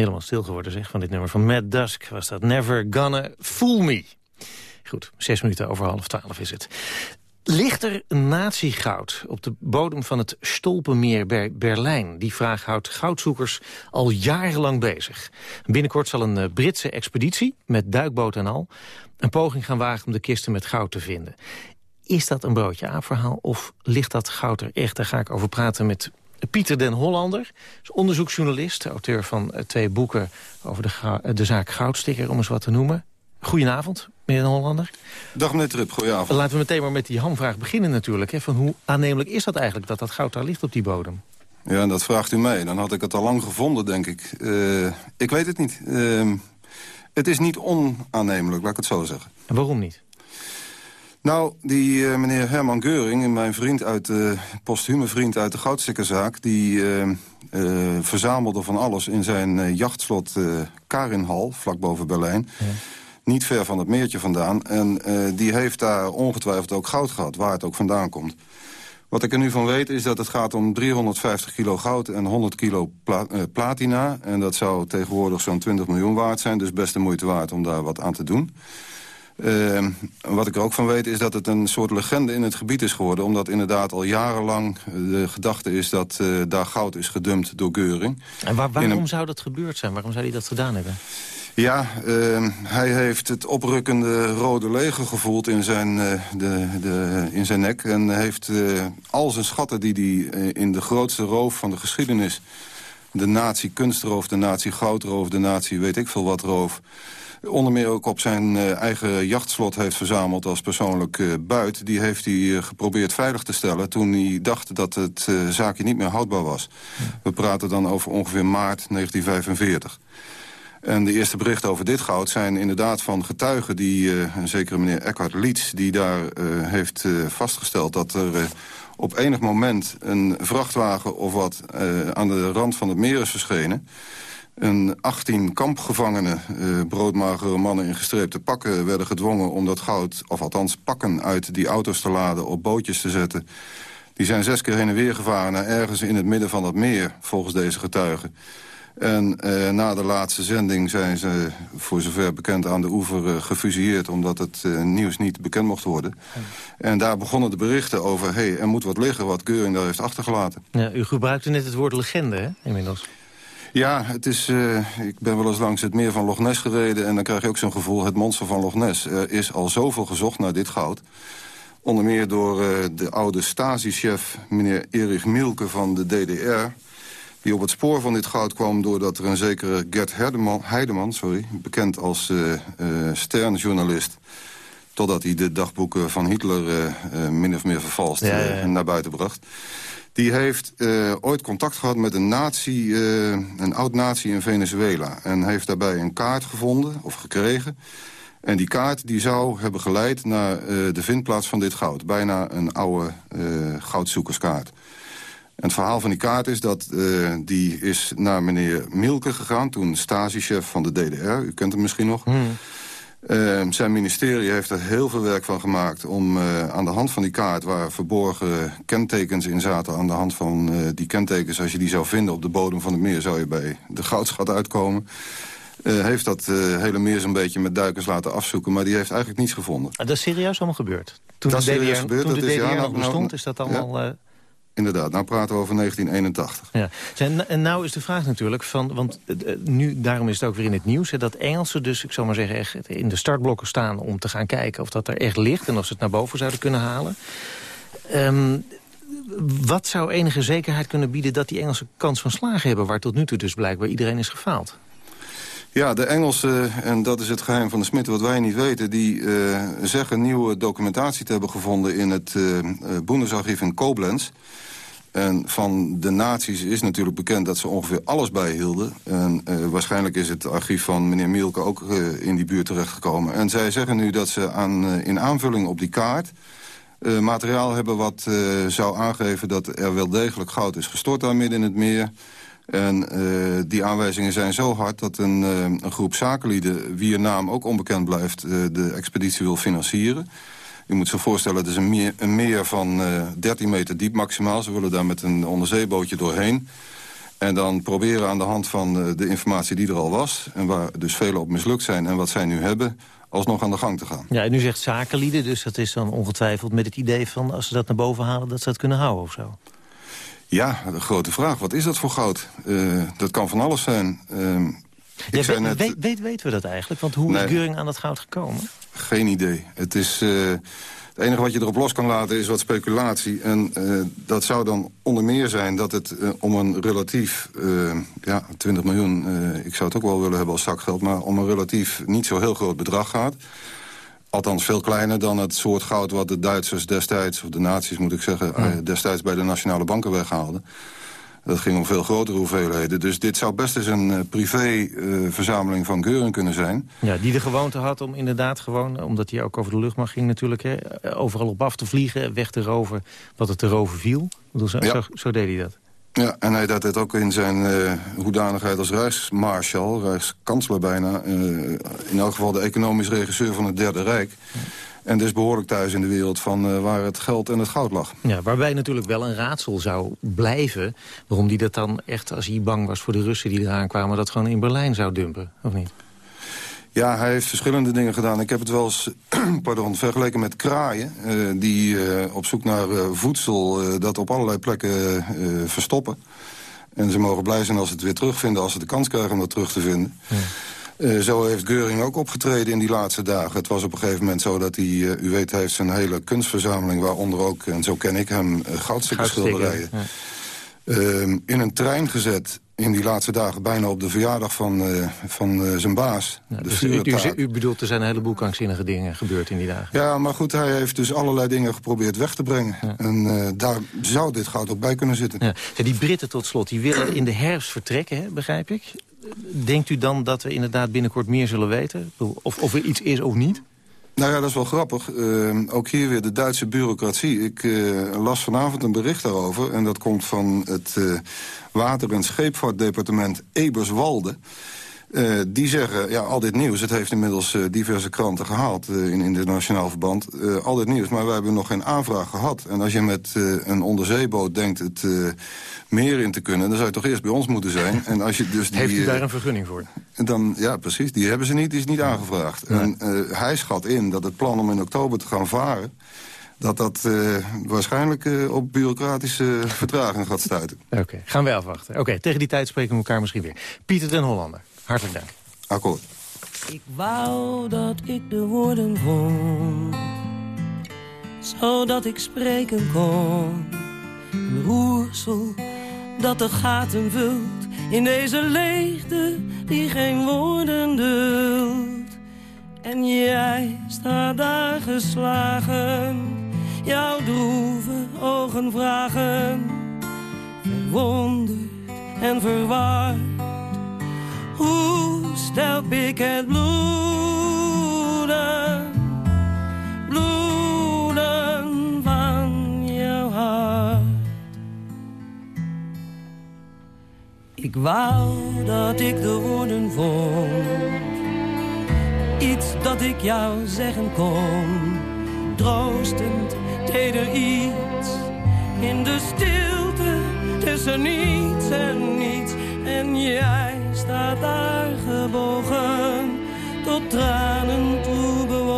Helemaal stil geworden zeg, van dit nummer van Matt Dusk. Was dat Never Gonna Fool Me. Goed, zes minuten over half twaalf is het. Ligt er natiegoud op de bodem van het Stolpenmeer bij Berlijn? Die vraag houdt goudzoekers al jarenlang bezig. Binnenkort zal een eh, Britse expeditie, met duikboot en al... een poging gaan wagen om de kisten met goud te vinden. Is dat een broodje aap-verhaal of ligt dat goud er echt? Daar ga ik over praten met Pieter den Hollander. is onderzoeksjournalist, auteur van eh, twee boeken... over de, eh, de zaak Goudsticker, om eens wat te noemen. Goedenavond, meneer den Hollander. Dag meneer Trup, goedenavond. Laten we meteen maar met die hamvraag beginnen natuurlijk. Hè, van hoe aannemelijk is dat eigenlijk dat dat goud daar ligt op die bodem? Ja, dat vraagt u mij. Dan had ik het al lang gevonden, denk ik. Eh, ik weet het niet. Ehm, het is niet onaannemelijk, laat ik het zo zeggen. En waarom niet? Nou, die eh, meneer Herman Geuring, mijn vriend uit de posthume vriend uit de goudstikkerzaak... die eh, eh, verzamelde van alles in zijn jachtslot Karinhal, vlak boven Berlijn. Niet ver van het meertje vandaan. En die heeft daar ongetwijfeld ook goud gehad, waar het ook vandaan komt. Wat ik er nu van weet is dat het gaat om 350 kilo goud en 100 kilo pla- platina. En dat zou tegenwoordig zo'n 20 miljoen waard zijn. Dus best de moeite waard om daar wat aan te doen. Eh, wat ik er ook van weet is dat het een soort legende in het gebied is geworden. Omdat inderdaad al jarenlang de gedachte is dat eh, daar goud is gedumpt door Geuring. En waar- waarom een- zou dat gebeurd zijn? Waarom zou hij dat gedaan hebben? Ja, eh, hij heeft het oprukkende rode leger gevoeld in zijn, eh, de, de, in zijn nek. En heeft eh, al zijn schatten die hij eh, in de grootste roof van de geschiedenis... de nazi kunstroof, de nazi goudroof, de nazi weet ik veel wat roof... onder meer ook op zijn eh, eigen jachtslot heeft verzameld als persoonlijk eh, buit... die heeft hij eh, geprobeerd veilig te stellen toen hij dacht dat het zaakje niet meer houdbaar was. We praten dan over ongeveer maart 1945. En de eerste berichten over dit goud zijn inderdaad van getuigen... die, eh, een zekere meneer Eckhard Lietz, die daar heeft vastgesteld... dat er op enig moment een vrachtwagen of wat aan de rand van het meer is verschenen. Een 18 kampgevangenen, eh, broodmagere mannen in gestreepte pakken... werden gedwongen om dat goud, of althans pakken uit die auto's te laden... op bootjes te zetten. Die zijn zes keer heen en weer gevaren naar ergens in het midden van dat meer, volgens deze getuigen. En eh, na de laatste zending zijn ze, voor zover bekend, aan de oever eh, gefusilleerd... omdat het eh, nieuws niet bekend mocht worden. En daar begonnen de berichten over... hé, hey, er moet wat liggen wat Keuring daar heeft achtergelaten. Ja, u gebruikte net het woord legende, hè, inmiddels. Ja, het is, eh, ik ben wel eens langs het meer van Loch Ness gereden... en dan krijg je ook zo'n gevoel, het monster van Loch Ness. Er is al zoveel gezocht naar dit goud. Onder meer door eh, de oude Stasi-chef, meneer Erich Mielke van de DDR... die op het spoor van dit goud kwam doordat er een zekere Gert Heideman, Heideman sorry, bekend als eh, sternjournalist... totdat hij de dagboeken van Hitler min of meer vervalst Ja, ja, ja. naar buiten bracht... Die heeft uh, ooit contact gehad met een, nazi, uh, een oud-nazi in Venezuela. En heeft daarbij een kaart gevonden, of gekregen. En die kaart die zou hebben geleid naar uh, de vindplaats van dit goud. Bijna een oude goudzoekerskaart. En het verhaal van die kaart is dat die is naar meneer Milke gegaan... toen stasiechef van de DDR, u kent hem misschien nog... Hmm. Uh, zijn ministerie heeft er heel veel werk van gemaakt... om uh, aan de hand van die kaart, waar verborgen kentekens in zaten... aan de hand van uh, die kentekens, als je die zou vinden op de bodem van het meer... zou je bij de goudschat uitkomen. heeft dat hele meer zo'n beetje met duikers laten afzoeken... maar die heeft eigenlijk niets gevonden. Ah, dat is serieus allemaal gebeurd? Toen dat de DDR, gebeurd. Toen dat de is, ja, nog nou, bestond, nou, is dat allemaal... Ja. Inderdaad, nou praten we over 1981. Ja. En, nou is de vraag natuurlijk, van, want uh, nu, daarom is het ook weer in het nieuws... Hè, dat Engelsen dus, ik zou maar zeggen, echt in de startblokken staan... om te gaan kijken of dat er echt ligt en of ze het naar boven zouden kunnen halen. Um, wat zou enige zekerheid kunnen bieden dat die Engelsen kans van slagen hebben... waar tot nu toe dus blijkbaar iedereen is gefaald? Ja, de Engelsen, en dat is het geheim van de Smit wat wij niet weten... die uh, zeggen nieuwe documentatie te hebben gevonden in het uh, Bundesarchief in Koblenz. En van de nazi's is natuurlijk bekend dat ze ongeveer alles bijhielden. En waarschijnlijk is het archief van meneer Mielke ook in die buurt terechtgekomen. En zij zeggen nu dat ze aan, in aanvulling op die kaart... materiaal hebben wat zou aangeven dat er wel degelijk goud is gestort daar midden in het meer... En uh, die aanwijzingen zijn zo hard dat een, uh, een groep zakenlieden... wie naam ook onbekend blijft, uh, de expeditie wil financieren. Je moet zich voorstellen, het is een meer, een meer van 13 meter diep maximaal. Ze willen daar met een onderzeebootje doorheen. En dan proberen aan de hand van de informatie die er al was... en waar dus velen op mislukt zijn en wat zij nu hebben alsnog aan de gang te gaan. Ja, en u zegt zakenlieden, dus dat is dan ongetwijfeld met het idee van... als ze dat naar boven halen, dat ze dat kunnen houden of zo. Ja, de grote vraag. Wat is dat voor goud? Uh, dat kan van alles zijn. Uh, ja, weet, net... weet, weet, weten we dat eigenlijk? Want hoe nee, is Geuring aan dat goud gekomen? Geen idee. Het, is, uh, het enige wat je erop los kan laten is wat speculatie. En dat zou dan onder meer zijn dat het om een relatief... ja, 20 miljoen, ik zou het ook wel willen hebben als zakgeld... maar om een relatief niet zo heel groot bedrag gaat... Althans veel kleiner dan het soort goud wat de Duitsers destijds... of de nazi's moet ik zeggen, ja. destijds bij de nationale banken weghaalden. Dat ging om veel grotere hoeveelheden. Dus dit zou best eens een uh, privé-verzameling uh, van Geuren kunnen zijn. Ja, die de gewoonte had om inderdaad gewoon... omdat hij ook over de luchtmacht ging natuurlijk... Hè, overal op af te vliegen, weg te roven wat het te roven viel. Bedoel, zo, ja. zo, zo deed hij dat. Ja, en hij deed het ook in zijn uh, hoedanigheid als Rijksmarschal, Rijkskansler bijna. Uh, in elk geval de economisch regisseur van het Derde Rijk. En dus behoorlijk thuis in de wereld van uh, waar het geld en het goud lag. Ja, waarbij natuurlijk wel een raadsel zou blijven... waarom die dat dan echt, als hij bang was voor de Russen die eraan kwamen... dat gewoon in Berlijn zou dumpen, of niet? Ja, hij heeft verschillende dingen gedaan. Ik heb het wel eens [clears throat] pardon, vergeleken met kraaien... Uh, die uh, op zoek naar uh, voedsel dat op allerlei plekken verstoppen. En ze mogen blij zijn als ze het weer terugvinden... als ze de kans krijgen om dat terug te vinden. Ja. zo heeft Geuring ook opgetreden in die laatste dagen. Het was op een gegeven moment zo dat hij... u weet, hij heeft zijn hele kunstverzameling... waaronder ook, en zo ken ik hem, goudstukken Ja. Ehm, in een trein gezet in die laatste dagen bijna op de verjaardag van, uh, van uh, zijn baas. Dus u, u, u, bedoelt, er zijn een heleboel krankzinnige dingen gebeurd in die dagen? Ja, maar goed, hij heeft dus allerlei dingen geprobeerd weg te brengen. Ja. En uh, daar zou dit goud ook bij kunnen zitten. Ja. die Britten tot slot, die willen in de herfst vertrekken, hè, begrijp ik. Denkt u dan dat we inderdaad binnenkort meer zullen weten? Of, of er iets is of niet? Nou ja, dat is wel grappig. Uh, ook hier weer de Duitse bureaucratie. Ik uh, las vanavond een bericht daarover. En dat komt van het uh, water- en scheepvaartdepartement Eberswalde. Uh, die zeggen, ja, al dit nieuws, het heeft inmiddels uh, diverse kranten gehaald uh, in internationaal verband. al dit nieuws, maar wij hebben nog geen aanvraag gehad. En als je met een onderzeeboot denkt het meer in te kunnen... dan zou je toch eerst bij ons moeten zijn. En als je dus [laughs] die, heeft u daar een vergunning voor? Dan, ja, precies. Die hebben ze niet, die is niet aangevraagd. En hij schat in dat het plan om in oktober te gaan varen dat dat uh, waarschijnlijk uh, op bureaucratische vertraging gaat stuiten. Oké, okay, gaan we afwachten. Oké, okay, tegen die tijd spreken we elkaar misschien weer. Pieter den Hollander, hartelijk dank. Akkoord. Ik wou dat ik de woorden vond, zodat ik spreken kon. Een roersel dat de gaten vult in deze leegte die geen woorden duldt. En jij staat daar geslagen, jouw droeve ogen vragen. verwonderd en verward. Hoe stelp ik het bloeden, bloeden van jouw hart? Ik wou dat ik de woorden vond, iets dat ik jou zeggen kon, troostend, teder iets in de stilte tussen niets en niets. En jij staat daar gebogen, tot tranen toe bewogen.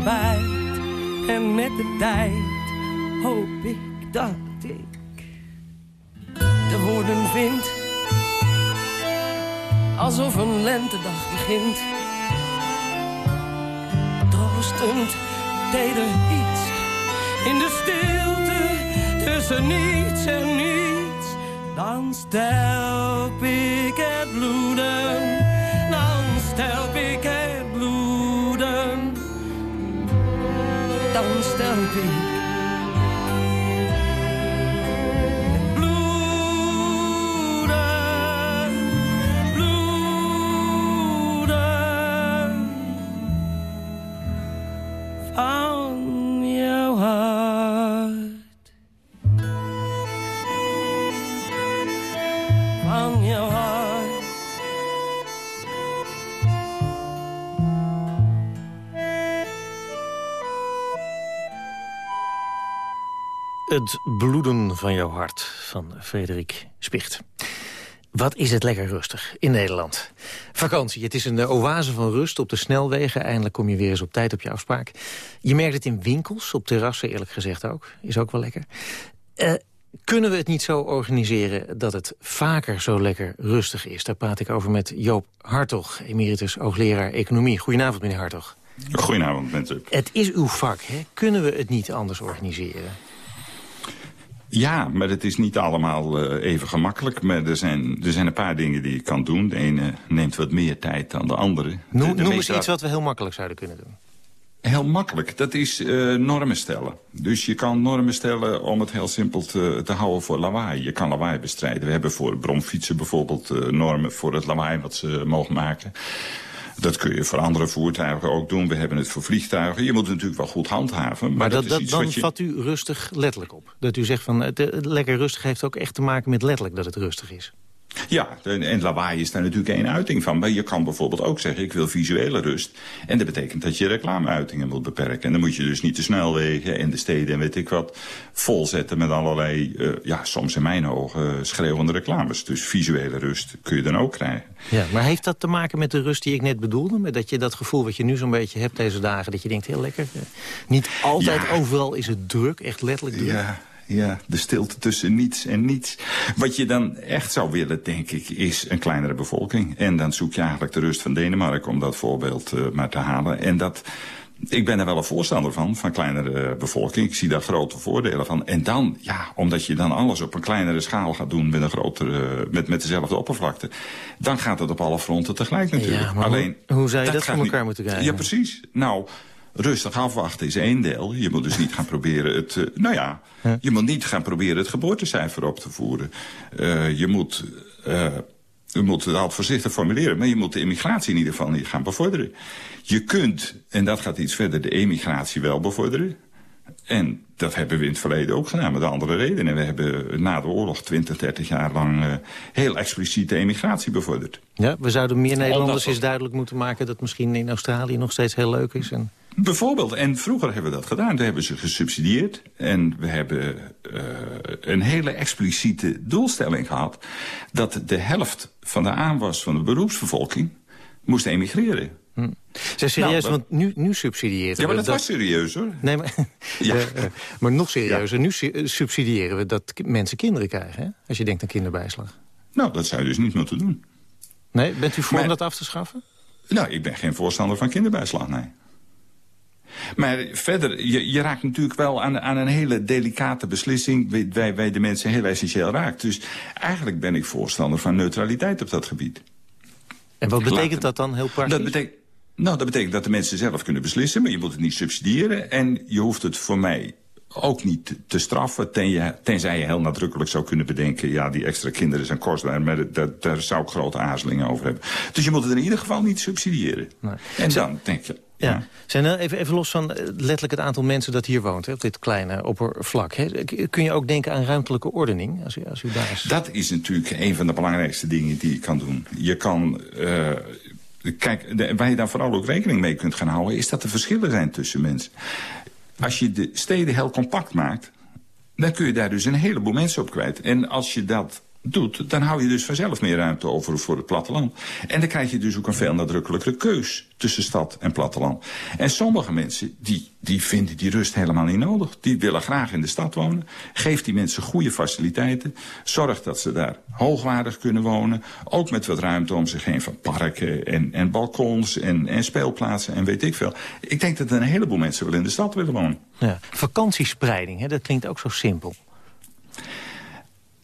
Spijt. En met de tijd hoop ik dat ik de woorden vind. Alsof een lentedag begint. Troostend, teder iets in de stilte tussen niets en niets. Dan stelp ik het bloeden, dan stelp ik het Dan Het bloeden van jouw hart van Frederik Spicht. Wat is het lekker rustig in Nederland. Vakantie, het is een eh, oase van rust op de snelwegen. Eindelijk kom je weer eens op tijd op je afspraak. Je merkt het in winkels, op terrassen eerlijk gezegd ook. Is ook wel lekker. Eh, kunnen we het niet zo organiseren dat het vaker zo lekker rustig is? Daar praat ik over met Joop Hartog, emeritus hoogleraar economie. Goedenavond, meneer Hartog. Goedenavond, mensen. Het is uw vak, hè? Kunnen we het niet anders organiseren? Ja, maar het is niet allemaal uh, even gemakkelijk. Maar er zijn, er zijn een paar dingen die je kan doen. De ene neemt wat meer tijd dan de andere. Noem, de, de noem eens iets wat we heel makkelijk zouden kunnen doen. Heel makkelijk. Dat is eh, normen stellen. Dus je kan normen stellen om het heel simpel te, te houden voor lawaai. Je kan lawaai bestrijden. We hebben voor bromfietsen bijvoorbeeld eh, normen voor het lawaai wat ze mogen maken. Dat kun je voor andere voertuigen ook doen. We hebben het voor vliegtuigen. Je moet het natuurlijk wel goed handhaven. Maar, Maar dat, dat, iets dan wat je... vat u rustig letterlijk op. Dat u zegt van het, het lekker rustig heeft ook echt te maken met letterlijk dat het rustig is. Ja, en lawaai is daar natuurlijk één uiting van. Maar je kan bijvoorbeeld ook zeggen, ik wil visuele rust. En dat betekent dat je reclameuitingen moet beperken. En dan moet je dus niet de snelwegen en de steden en weet ik wat... volzetten met allerlei, eh, ja, soms in mijn ogen, schreeuwende reclames. Dus visuele rust kun je dan ook krijgen. Ja, maar heeft dat te maken met de rust die ik net bedoelde? Met dat je dat gevoel wat je nu zo'n beetje hebt deze dagen... dat je denkt, heel lekker. eh, Niet altijd Ja. overal is het druk, echt letterlijk druk. Ja, ja, de stilte tussen niets en niets. Wat je dan echt zou willen, denk ik, is een kleinere bevolking. En dan zoek je eigenlijk de rust van Denemarken om dat voorbeeld eh, maar te halen. En dat... Ik ben er wel een voorstander van, van kleinere eh, bevolking. Ik zie daar grote voordelen van. En dan, ja, omdat je dan alles op een kleinere schaal gaat doen... met, een grotere, met, met dezelfde oppervlakte... dan gaat het op alle fronten tegelijk natuurlijk. Ja, maar Alleen, hoe, hoe zou je dat, gaat voor elkaar niet- moeten krijgen? Ja, precies. Nou, rustig afwachten is één deel. Je moet dus niet gaan proberen het... eh, nou ja, je moet niet gaan proberen het geboortecijfer op te voeren. Eh, je moet... eh, je moet het altijd voorzichtig formuleren, maar je moet de immigratie in ieder geval niet gaan bevorderen. Je kunt, en dat gaat iets verder, de emigratie wel bevorderen. En dat hebben we in het verleden ook gedaan met andere redenen. We hebben na de oorlog 20, 30 jaar lang eh, heel expliciet de emigratie bevorderd. Ja, we zouden meer Nederlanders eens duidelijk moeten maken... dat misschien in Australië nog steeds heel leuk is. En... Bijvoorbeeld, en vroeger hebben we dat gedaan. Toen hebben ze gesubsidieerd. En we hebben eh, een hele expliciete doelstelling gehad... dat de helft van de aanwas van de beroepsbevolking moest emigreren. Hm. Zeg serieus, Nou, want nu, nu subsidiëren Ja, maar dat was serieus, hoor. Nee, maar, [laughs] Ja. Eh, eh, maar nog serieuzer, nu su- subsidiëren we dat mensen kinderen krijgen, hè? Als je denkt aan kinderbijslag. Nou, dat zou je dus niet moeten doen. Nee, bent u voor om dat af te schaffen? Nou, ik ben geen voorstander van kinderbijslag, nee. Maar verder, je, je raakt natuurlijk wel aan, aan een hele delicate beslissing... wij- wij, de mensen heel essentieel raakt. Dus eigenlijk ben ik voorstander van neutraliteit op dat gebied. En wat betekent dat dan heel praktisch? Dat betekent, nou, dat betekent dat de mensen zelf kunnen beslissen... maar je moet het niet subsidiëren. En je hoeft het voor mij ook niet te- straffen... Ten je, tenzij je heel nadrukkelijk zou kunnen bedenken... ja, die extra kinderen zijn kostbaar... maar dat- daar zou ik grote aarzelingen over hebben. Dus je moet het in ieder geval niet subsidiëren. En dan denk je... Ja. Zijn er even, even los van eh, letterlijk het aantal mensen dat hier woont, hè, op dit kleine oppervlak. Hè. Kun je ook denken aan ruimtelijke ordening, als u, als u daar is? Dat is natuurlijk een van de belangrijkste dingen die je kan doen. Je kan... eh, kijk, de- waar je daar vooral ook rekening mee kunt gaan houden... is dat er verschillen zijn tussen mensen. Als je de steden heel compact maakt... dan kun je daar dus een heleboel mensen op kwijt. En als je dat doet, dan hou je dus vanzelf meer ruimte over voor het platteland. En dan krijg je dus ook een veel nadrukkelijkere keus tussen stad en platteland. En sommige mensen, die, die vinden die rust helemaal niet nodig. Die willen graag in de stad wonen. Geef die mensen goede faciliteiten. Zorg dat ze daar hoogwaardig kunnen wonen. Ook met wat ruimte om zich heen van parken en, en balkons en, en speelplaatsen en weet ik veel. Ik denk dat een heleboel mensen wel in de stad willen wonen. Ja. Vakantiespreiding, hè, dat klinkt ook zo simpel.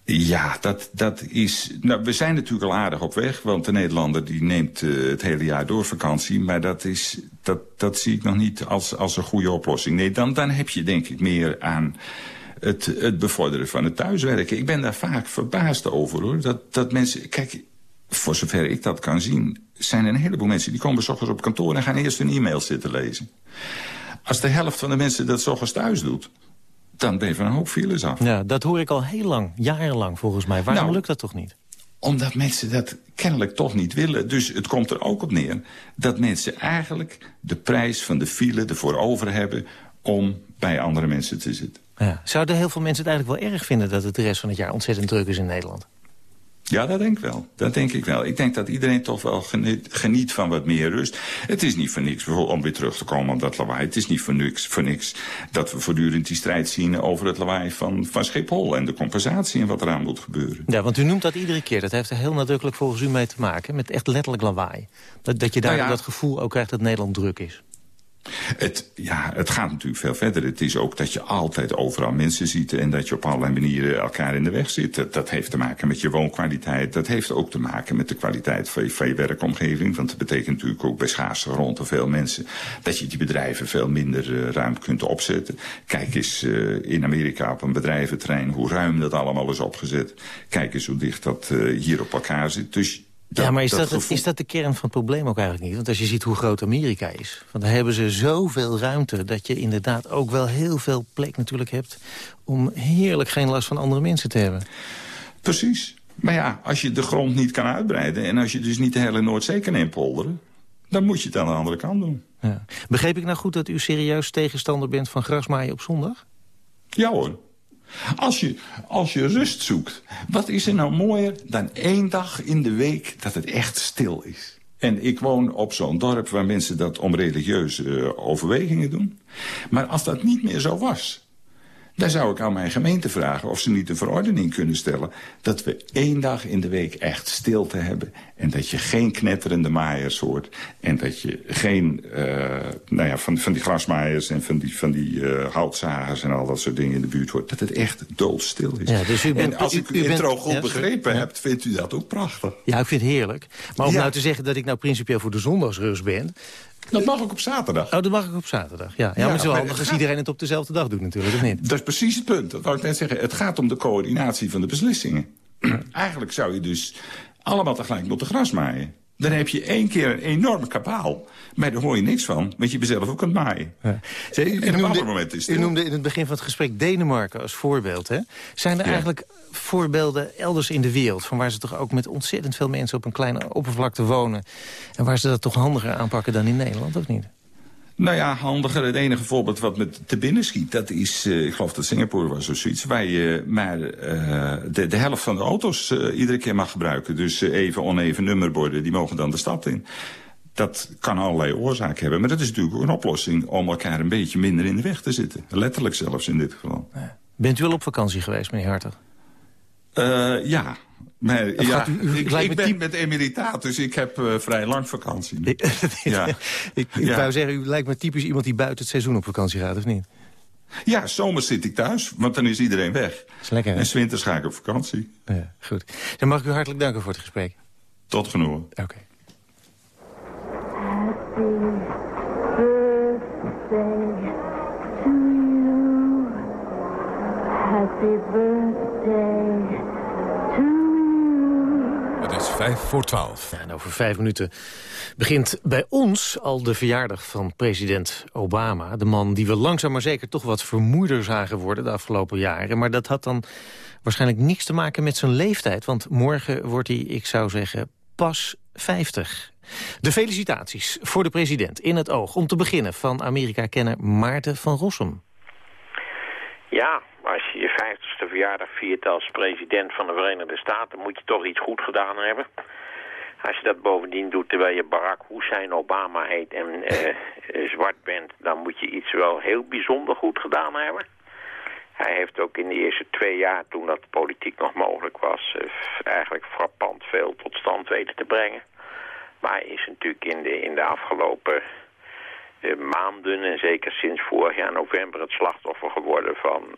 Ja, dat, dat is... Nou, we zijn natuurlijk al aardig op weg, want de Nederlander die neemt eh, het hele jaar door vakantie. Maar dat, is, dat, dat zie ik nog niet als, als een goede oplossing. Nee, dan, dan heb je denk ik meer aan het, het bevorderen van het thuiswerken. Ik ben daar vaak verbaasd over, hoor. Dat, dat mensen... Kijk, voor zover ik dat kan zien, zijn er een heleboel mensen... die komen s ochtends op kantoor en gaan eerst hun e-mails zitten lezen. Als de helft van de mensen dat s ochtends thuis doet... dan ben je van een hoop files af. Ja, dat hoor ik al heel lang, jarenlang volgens mij. Waarom Nou, lukt dat toch niet? Omdat mensen dat kennelijk toch niet willen. Dus het komt er ook op neer dat mensen eigenlijk de prijs van de file ervoor over hebben... om bij andere mensen te zitten. Ja. Zouden heel veel mensen het eigenlijk wel erg vinden... dat het de rest van het jaar ontzettend druk is in Nederland? Ja, dat denk ik wel. Dat denk ik wel. Ik denk dat iedereen toch wel geniet, geniet van wat meer rust. Het is niet voor niks, bijvoorbeeld om weer terug te komen op dat lawaai. Het is niet voor niks, voor niks dat we voortdurend die strijd zien over het lawaai van, van Schiphol... en de compensatie en wat eraan moet gebeuren. Ja, want u noemt dat iedere keer. Dat heeft er heel nadrukkelijk volgens u mee te maken. Met echt letterlijk lawaai. Dat, dat je daar Nou ja. dat gevoel ook krijgt dat Nederland druk is. Het, ja, het gaat natuurlijk veel verder. Het is ook dat je altijd overal mensen ziet... en dat je op allerlei manieren elkaar in de weg zit. Dat, dat heeft te maken met je woonkwaliteit. Dat heeft ook te maken met de kwaliteit van je, werkomgeving. Want dat betekent natuurlijk ook bij schaarse grond te veel mensen... dat je die bedrijven veel minder eh, ruim kunt opzetten. Kijk eens eh, in Amerika op een bedrijventerrein... hoe ruim dat allemaal is opgezet. Kijk eens hoe dicht dat eh, hier op elkaar zit. Dus ja, maar is dat, het- is dat de kern van het probleem ook eigenlijk niet? Want als je ziet hoe groot Amerika is... Want daar hebben ze zoveel ruimte dat je inderdaad ook wel heel veel plek natuurlijk hebt... om heerlijk geen last van andere mensen te hebben. Precies. Maar ja, als je de grond niet kan uitbreiden... en als je dus niet de hele Noordzee kan inpolderen... dan moet je het aan de andere kant doen. Ja. Begreep ik nou goed dat u serieus tegenstander bent van grasmaaien op zondag? Ja hoor. Als je, als je rust zoekt, wat is er nou mooier dan één dag in de week dat het echt stil is? En ik woon op zo'n dorp waar mensen dat om religieuze eh, overwegingen doen. Maar als dat niet meer zo was, dan zou ik aan mijn gemeente vragen of ze niet een verordening kunnen stellen... dat we één dag in de week echt stilte hebben... en dat je geen knetterende maaiers hoort... en dat je geen, eh, nou ja, van, van die grasmaaiers en van die, van die eh, houtzagers... en al dat soort dingen in de buurt hoort. Dat het echt doodstil is. Ja, dus u bent- en als u- ik u bent- intro goed ja, begrepen Ja. heb, vindt u dat ook prachtig. Ja, ik vind het heerlijk. Maar om nou te zeggen dat ik nou principieel voor de zondagsrust ben... Dat mag ook op zaterdag. Oh, dat mag ik op zaterdag, ja. Ja, Ja, maar het is wel maar handig als iedereen het op dezelfde dag doet natuurlijk, of niet? Dat is precies het punt. Dat wou ik net zeggen. Het gaat om de coördinatie van de beslissingen. [clears throat] Eigenlijk zou je dus allemaal tegelijk moeten grasmaaien. Dan heb je één keer een enorme kabaal. Maar daar hoor je niks van, want je bent zelf ook aan het maaien. U, op een noemde, ander moment is u noemde in het begin van het gesprek Denemarken als voorbeeld. Hè? Zijn er Ja. eigenlijk voorbeelden elders in de wereld... van waar ze toch ook met ontzettend veel mensen op een kleine oppervlakte wonen... en waar ze dat toch handiger aanpakken dan in Nederland, of niet? Nou ja, handiger. Het enige voorbeeld wat me te binnen schiet... dat is, eh, ik geloof dat Singapore was of zoiets... waar je maar eh, de, de helft van de auto's eh, iedere keer mag gebruiken. Dus even oneven nummerborden, die mogen dan de stad in. dat kan allerlei oorzaken hebben. Maar dat is natuurlijk ook een oplossing om elkaar een beetje minder in de weg te zitten. Letterlijk zelfs in dit geval. Bent u al op vakantie geweest, meneer Hartog? Uh, ja, u, u, ik, ik ben met emeritaat, dus ik heb uh, vrij lang vakantie. [laughs] Ja. ik ik ja. wou zeggen, u lijkt me typisch iemand die buiten het seizoen op vakantie gaat, of niet? Ja, zomers zit ik thuis, want dan is iedereen weg. Is lekker, hè? En 's winters ga ik op vakantie. Ja, goed. Dan mag ik u hartelijk danken voor het gesprek. Tot genoegen. Oké. Okay. Happy birthday vijf voor twaalf. Ja, en over vijf minuten begint bij ons al de verjaardag van president Obama. De man die we langzaam maar zeker toch wat vermoeider zagen worden de afgelopen jaren. Maar dat had dan waarschijnlijk niks te maken met zijn leeftijd. Want morgen wordt hij, ik zou zeggen, pas 50. De felicitaties voor de president in het oog. Om te beginnen van Amerika-kenner Maarten van Rossum. Ja, als je je 50ste verjaardag viert als president van de Verenigde Staten... moet je toch iets goed gedaan hebben. Als je dat bovendien doet terwijl je Barack Hussein Obama heet en uh, zwart bent... dan moet je iets wel heel bijzonder goed gedaan hebben. Hij heeft ook in de eerste twee jaar, toen dat politiek nog mogelijk was... Uh, eigenlijk frappant veel tot stand weten te brengen. Maar hij is natuurlijk in de, in de afgelopen maanden en zeker sinds vorig jaar november het slachtoffer geworden van uh,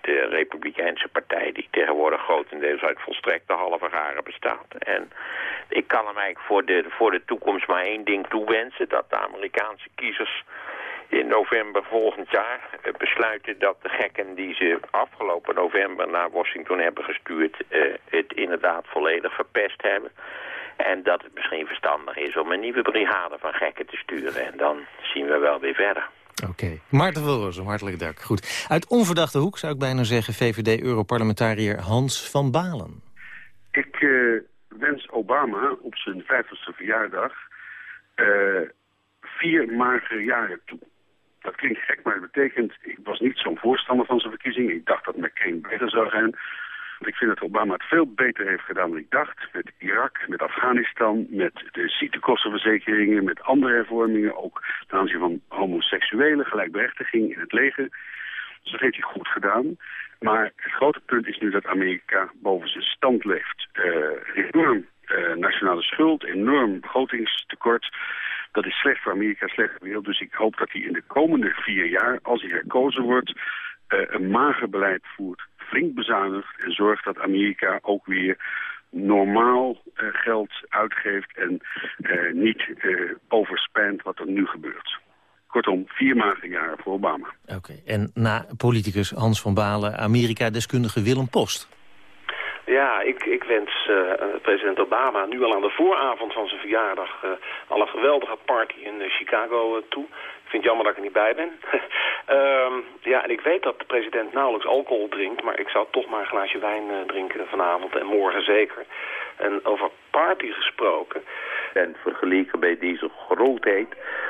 de Republikeinse partij die tegenwoordig grotendeels uit volstrekte halve garen bestaat. En ik kan hem eigenlijk voor de, voor de toekomst maar één ding toewensen, dat de Amerikaanse kiezers in november volgend jaar uh, besluiten dat de gekken die ze afgelopen november naar Washington hebben gestuurd het inderdaad volledig verpest hebben. En dat het misschien verstandig is om een nieuwe brigade van gekken te sturen. En dan zien we wel weer verder. Oké. Okay. Maarten Wilrosum, hartelijk dank. Goed. Uit onverdachte hoek zou ik bijna zeggen VVD-europarlementariër Hans van Balen. Ik uh, wens Obama op zijn 50ste verjaardag uh, vier magere jaren toe. Dat klinkt gek, maar het betekent... Ik was niet zo'n voorstander van zijn verkiezing. Ik dacht dat McCain beter zou zijn. Ik vind dat Obama het veel beter heeft gedaan dan ik dacht. Met Irak, met Afghanistan, met de ziektekostenverzekeringen, met andere hervormingen. Ook ten aanzien van homoseksuele gelijkberechtiging in het leger. Dus dat heeft hij goed gedaan. Maar het grote punt is nu dat Amerika boven zijn stand leeft. Uh, enorm uh, nationale schuld, enorm begrotingstekort. Dat is slecht voor Amerika, slecht voor de wereld. Dus ik hoop dat hij in de komende vier jaar, als hij herkozen wordt... Uh, een mager beleid voert flink bezuinigt en zorgt dat Amerika ook weer normaal uh, geld uitgeeft en uh, niet uh, overspant wat er nu gebeurt. Kortom, vier magere jaren voor Obama. Oké, okay. en na politicus Hans van Balen, Amerika-deskundige Willem Post. Ja, ik, ik wens uh, president Obama nu al aan de vooravond van zijn verjaardag... Uh, al een geweldige party in uh, Chicago toe. Ik vind het jammer dat ik er niet bij ben. um, [laughs] ja, en ik weet dat de president nauwelijks alcohol drinkt... maar ik zou toch maar een glaasje wijn drinken vanavond en morgen zeker. En over party gesproken... En vergeleken bij deze grootheid,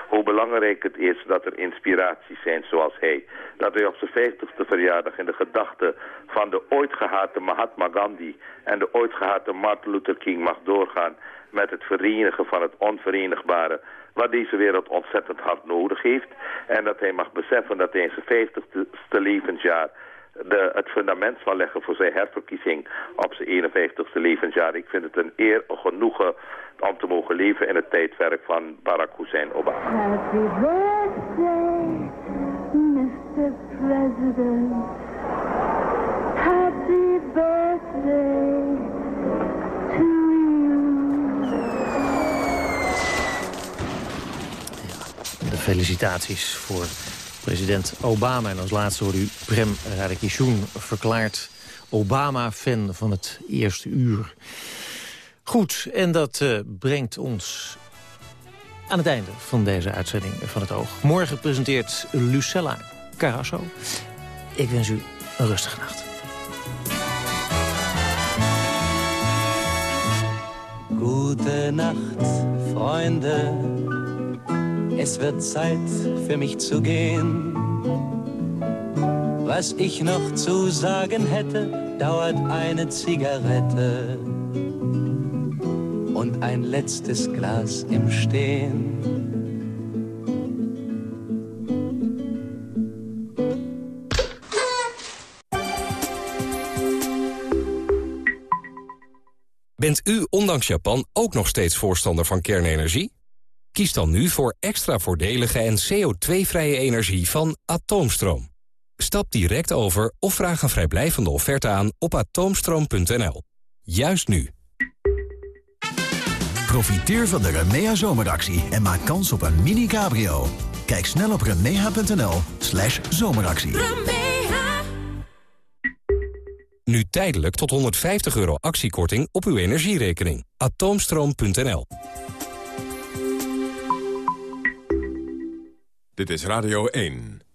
hoe belangrijk het is dat er inspiraties zijn zoals hij. Dat hij op zijn 50ste verjaardag in de gedachten van de ooit gehate Mahatma Gandhi en de ooit gehate Martin Luther King mag doorgaan met het verenigen van het onverenigbare wat deze wereld ontzettend hard nodig heeft. En dat hij mag beseffen dat hij in zijn 50ste levensjaar de, het fundament zal leggen voor zijn herverkiezing op zijn 51ste levensjaar. Ik vind het een eer, een genoegen om te mogen leven in het tijdwerk van Barack Hussein Obama. Happy birthday, Mr. President. Felicitaties voor president Obama. En als laatste hoorde u Prem Radikishun verklaard Obama-fan van het eerste uur. Goed, en dat uh, brengt ons aan het einde van deze uitzending van het Oog. Morgen presenteert Lucella Carasso. Ik wens u een rustige nacht. Gute Nacht, Freunde. Es wird Zeit für mich zu gehen. Was ich noch zu sagen hätte, dauert eine Zigarette und ein letztes Glas im Stehen. Bent u ondanks Japan ook nog steeds voorstander van kernenergie? Kies dan nu voor extra voordelige en CO2-vrije energie van Atoomstroom. Stap direct over of vraag een vrijblijvende offerte aan op atoomstroom.nl. Juist nu. Profiteer van de Remea zomeractie en maak kans op een mini-cabrio. Kijk snel op remea.nl slash zomeractie. Nu tijdelijk tot 150 euro actiekorting op uw energierekening. Atoomstroom.nl Dit is Radio 1.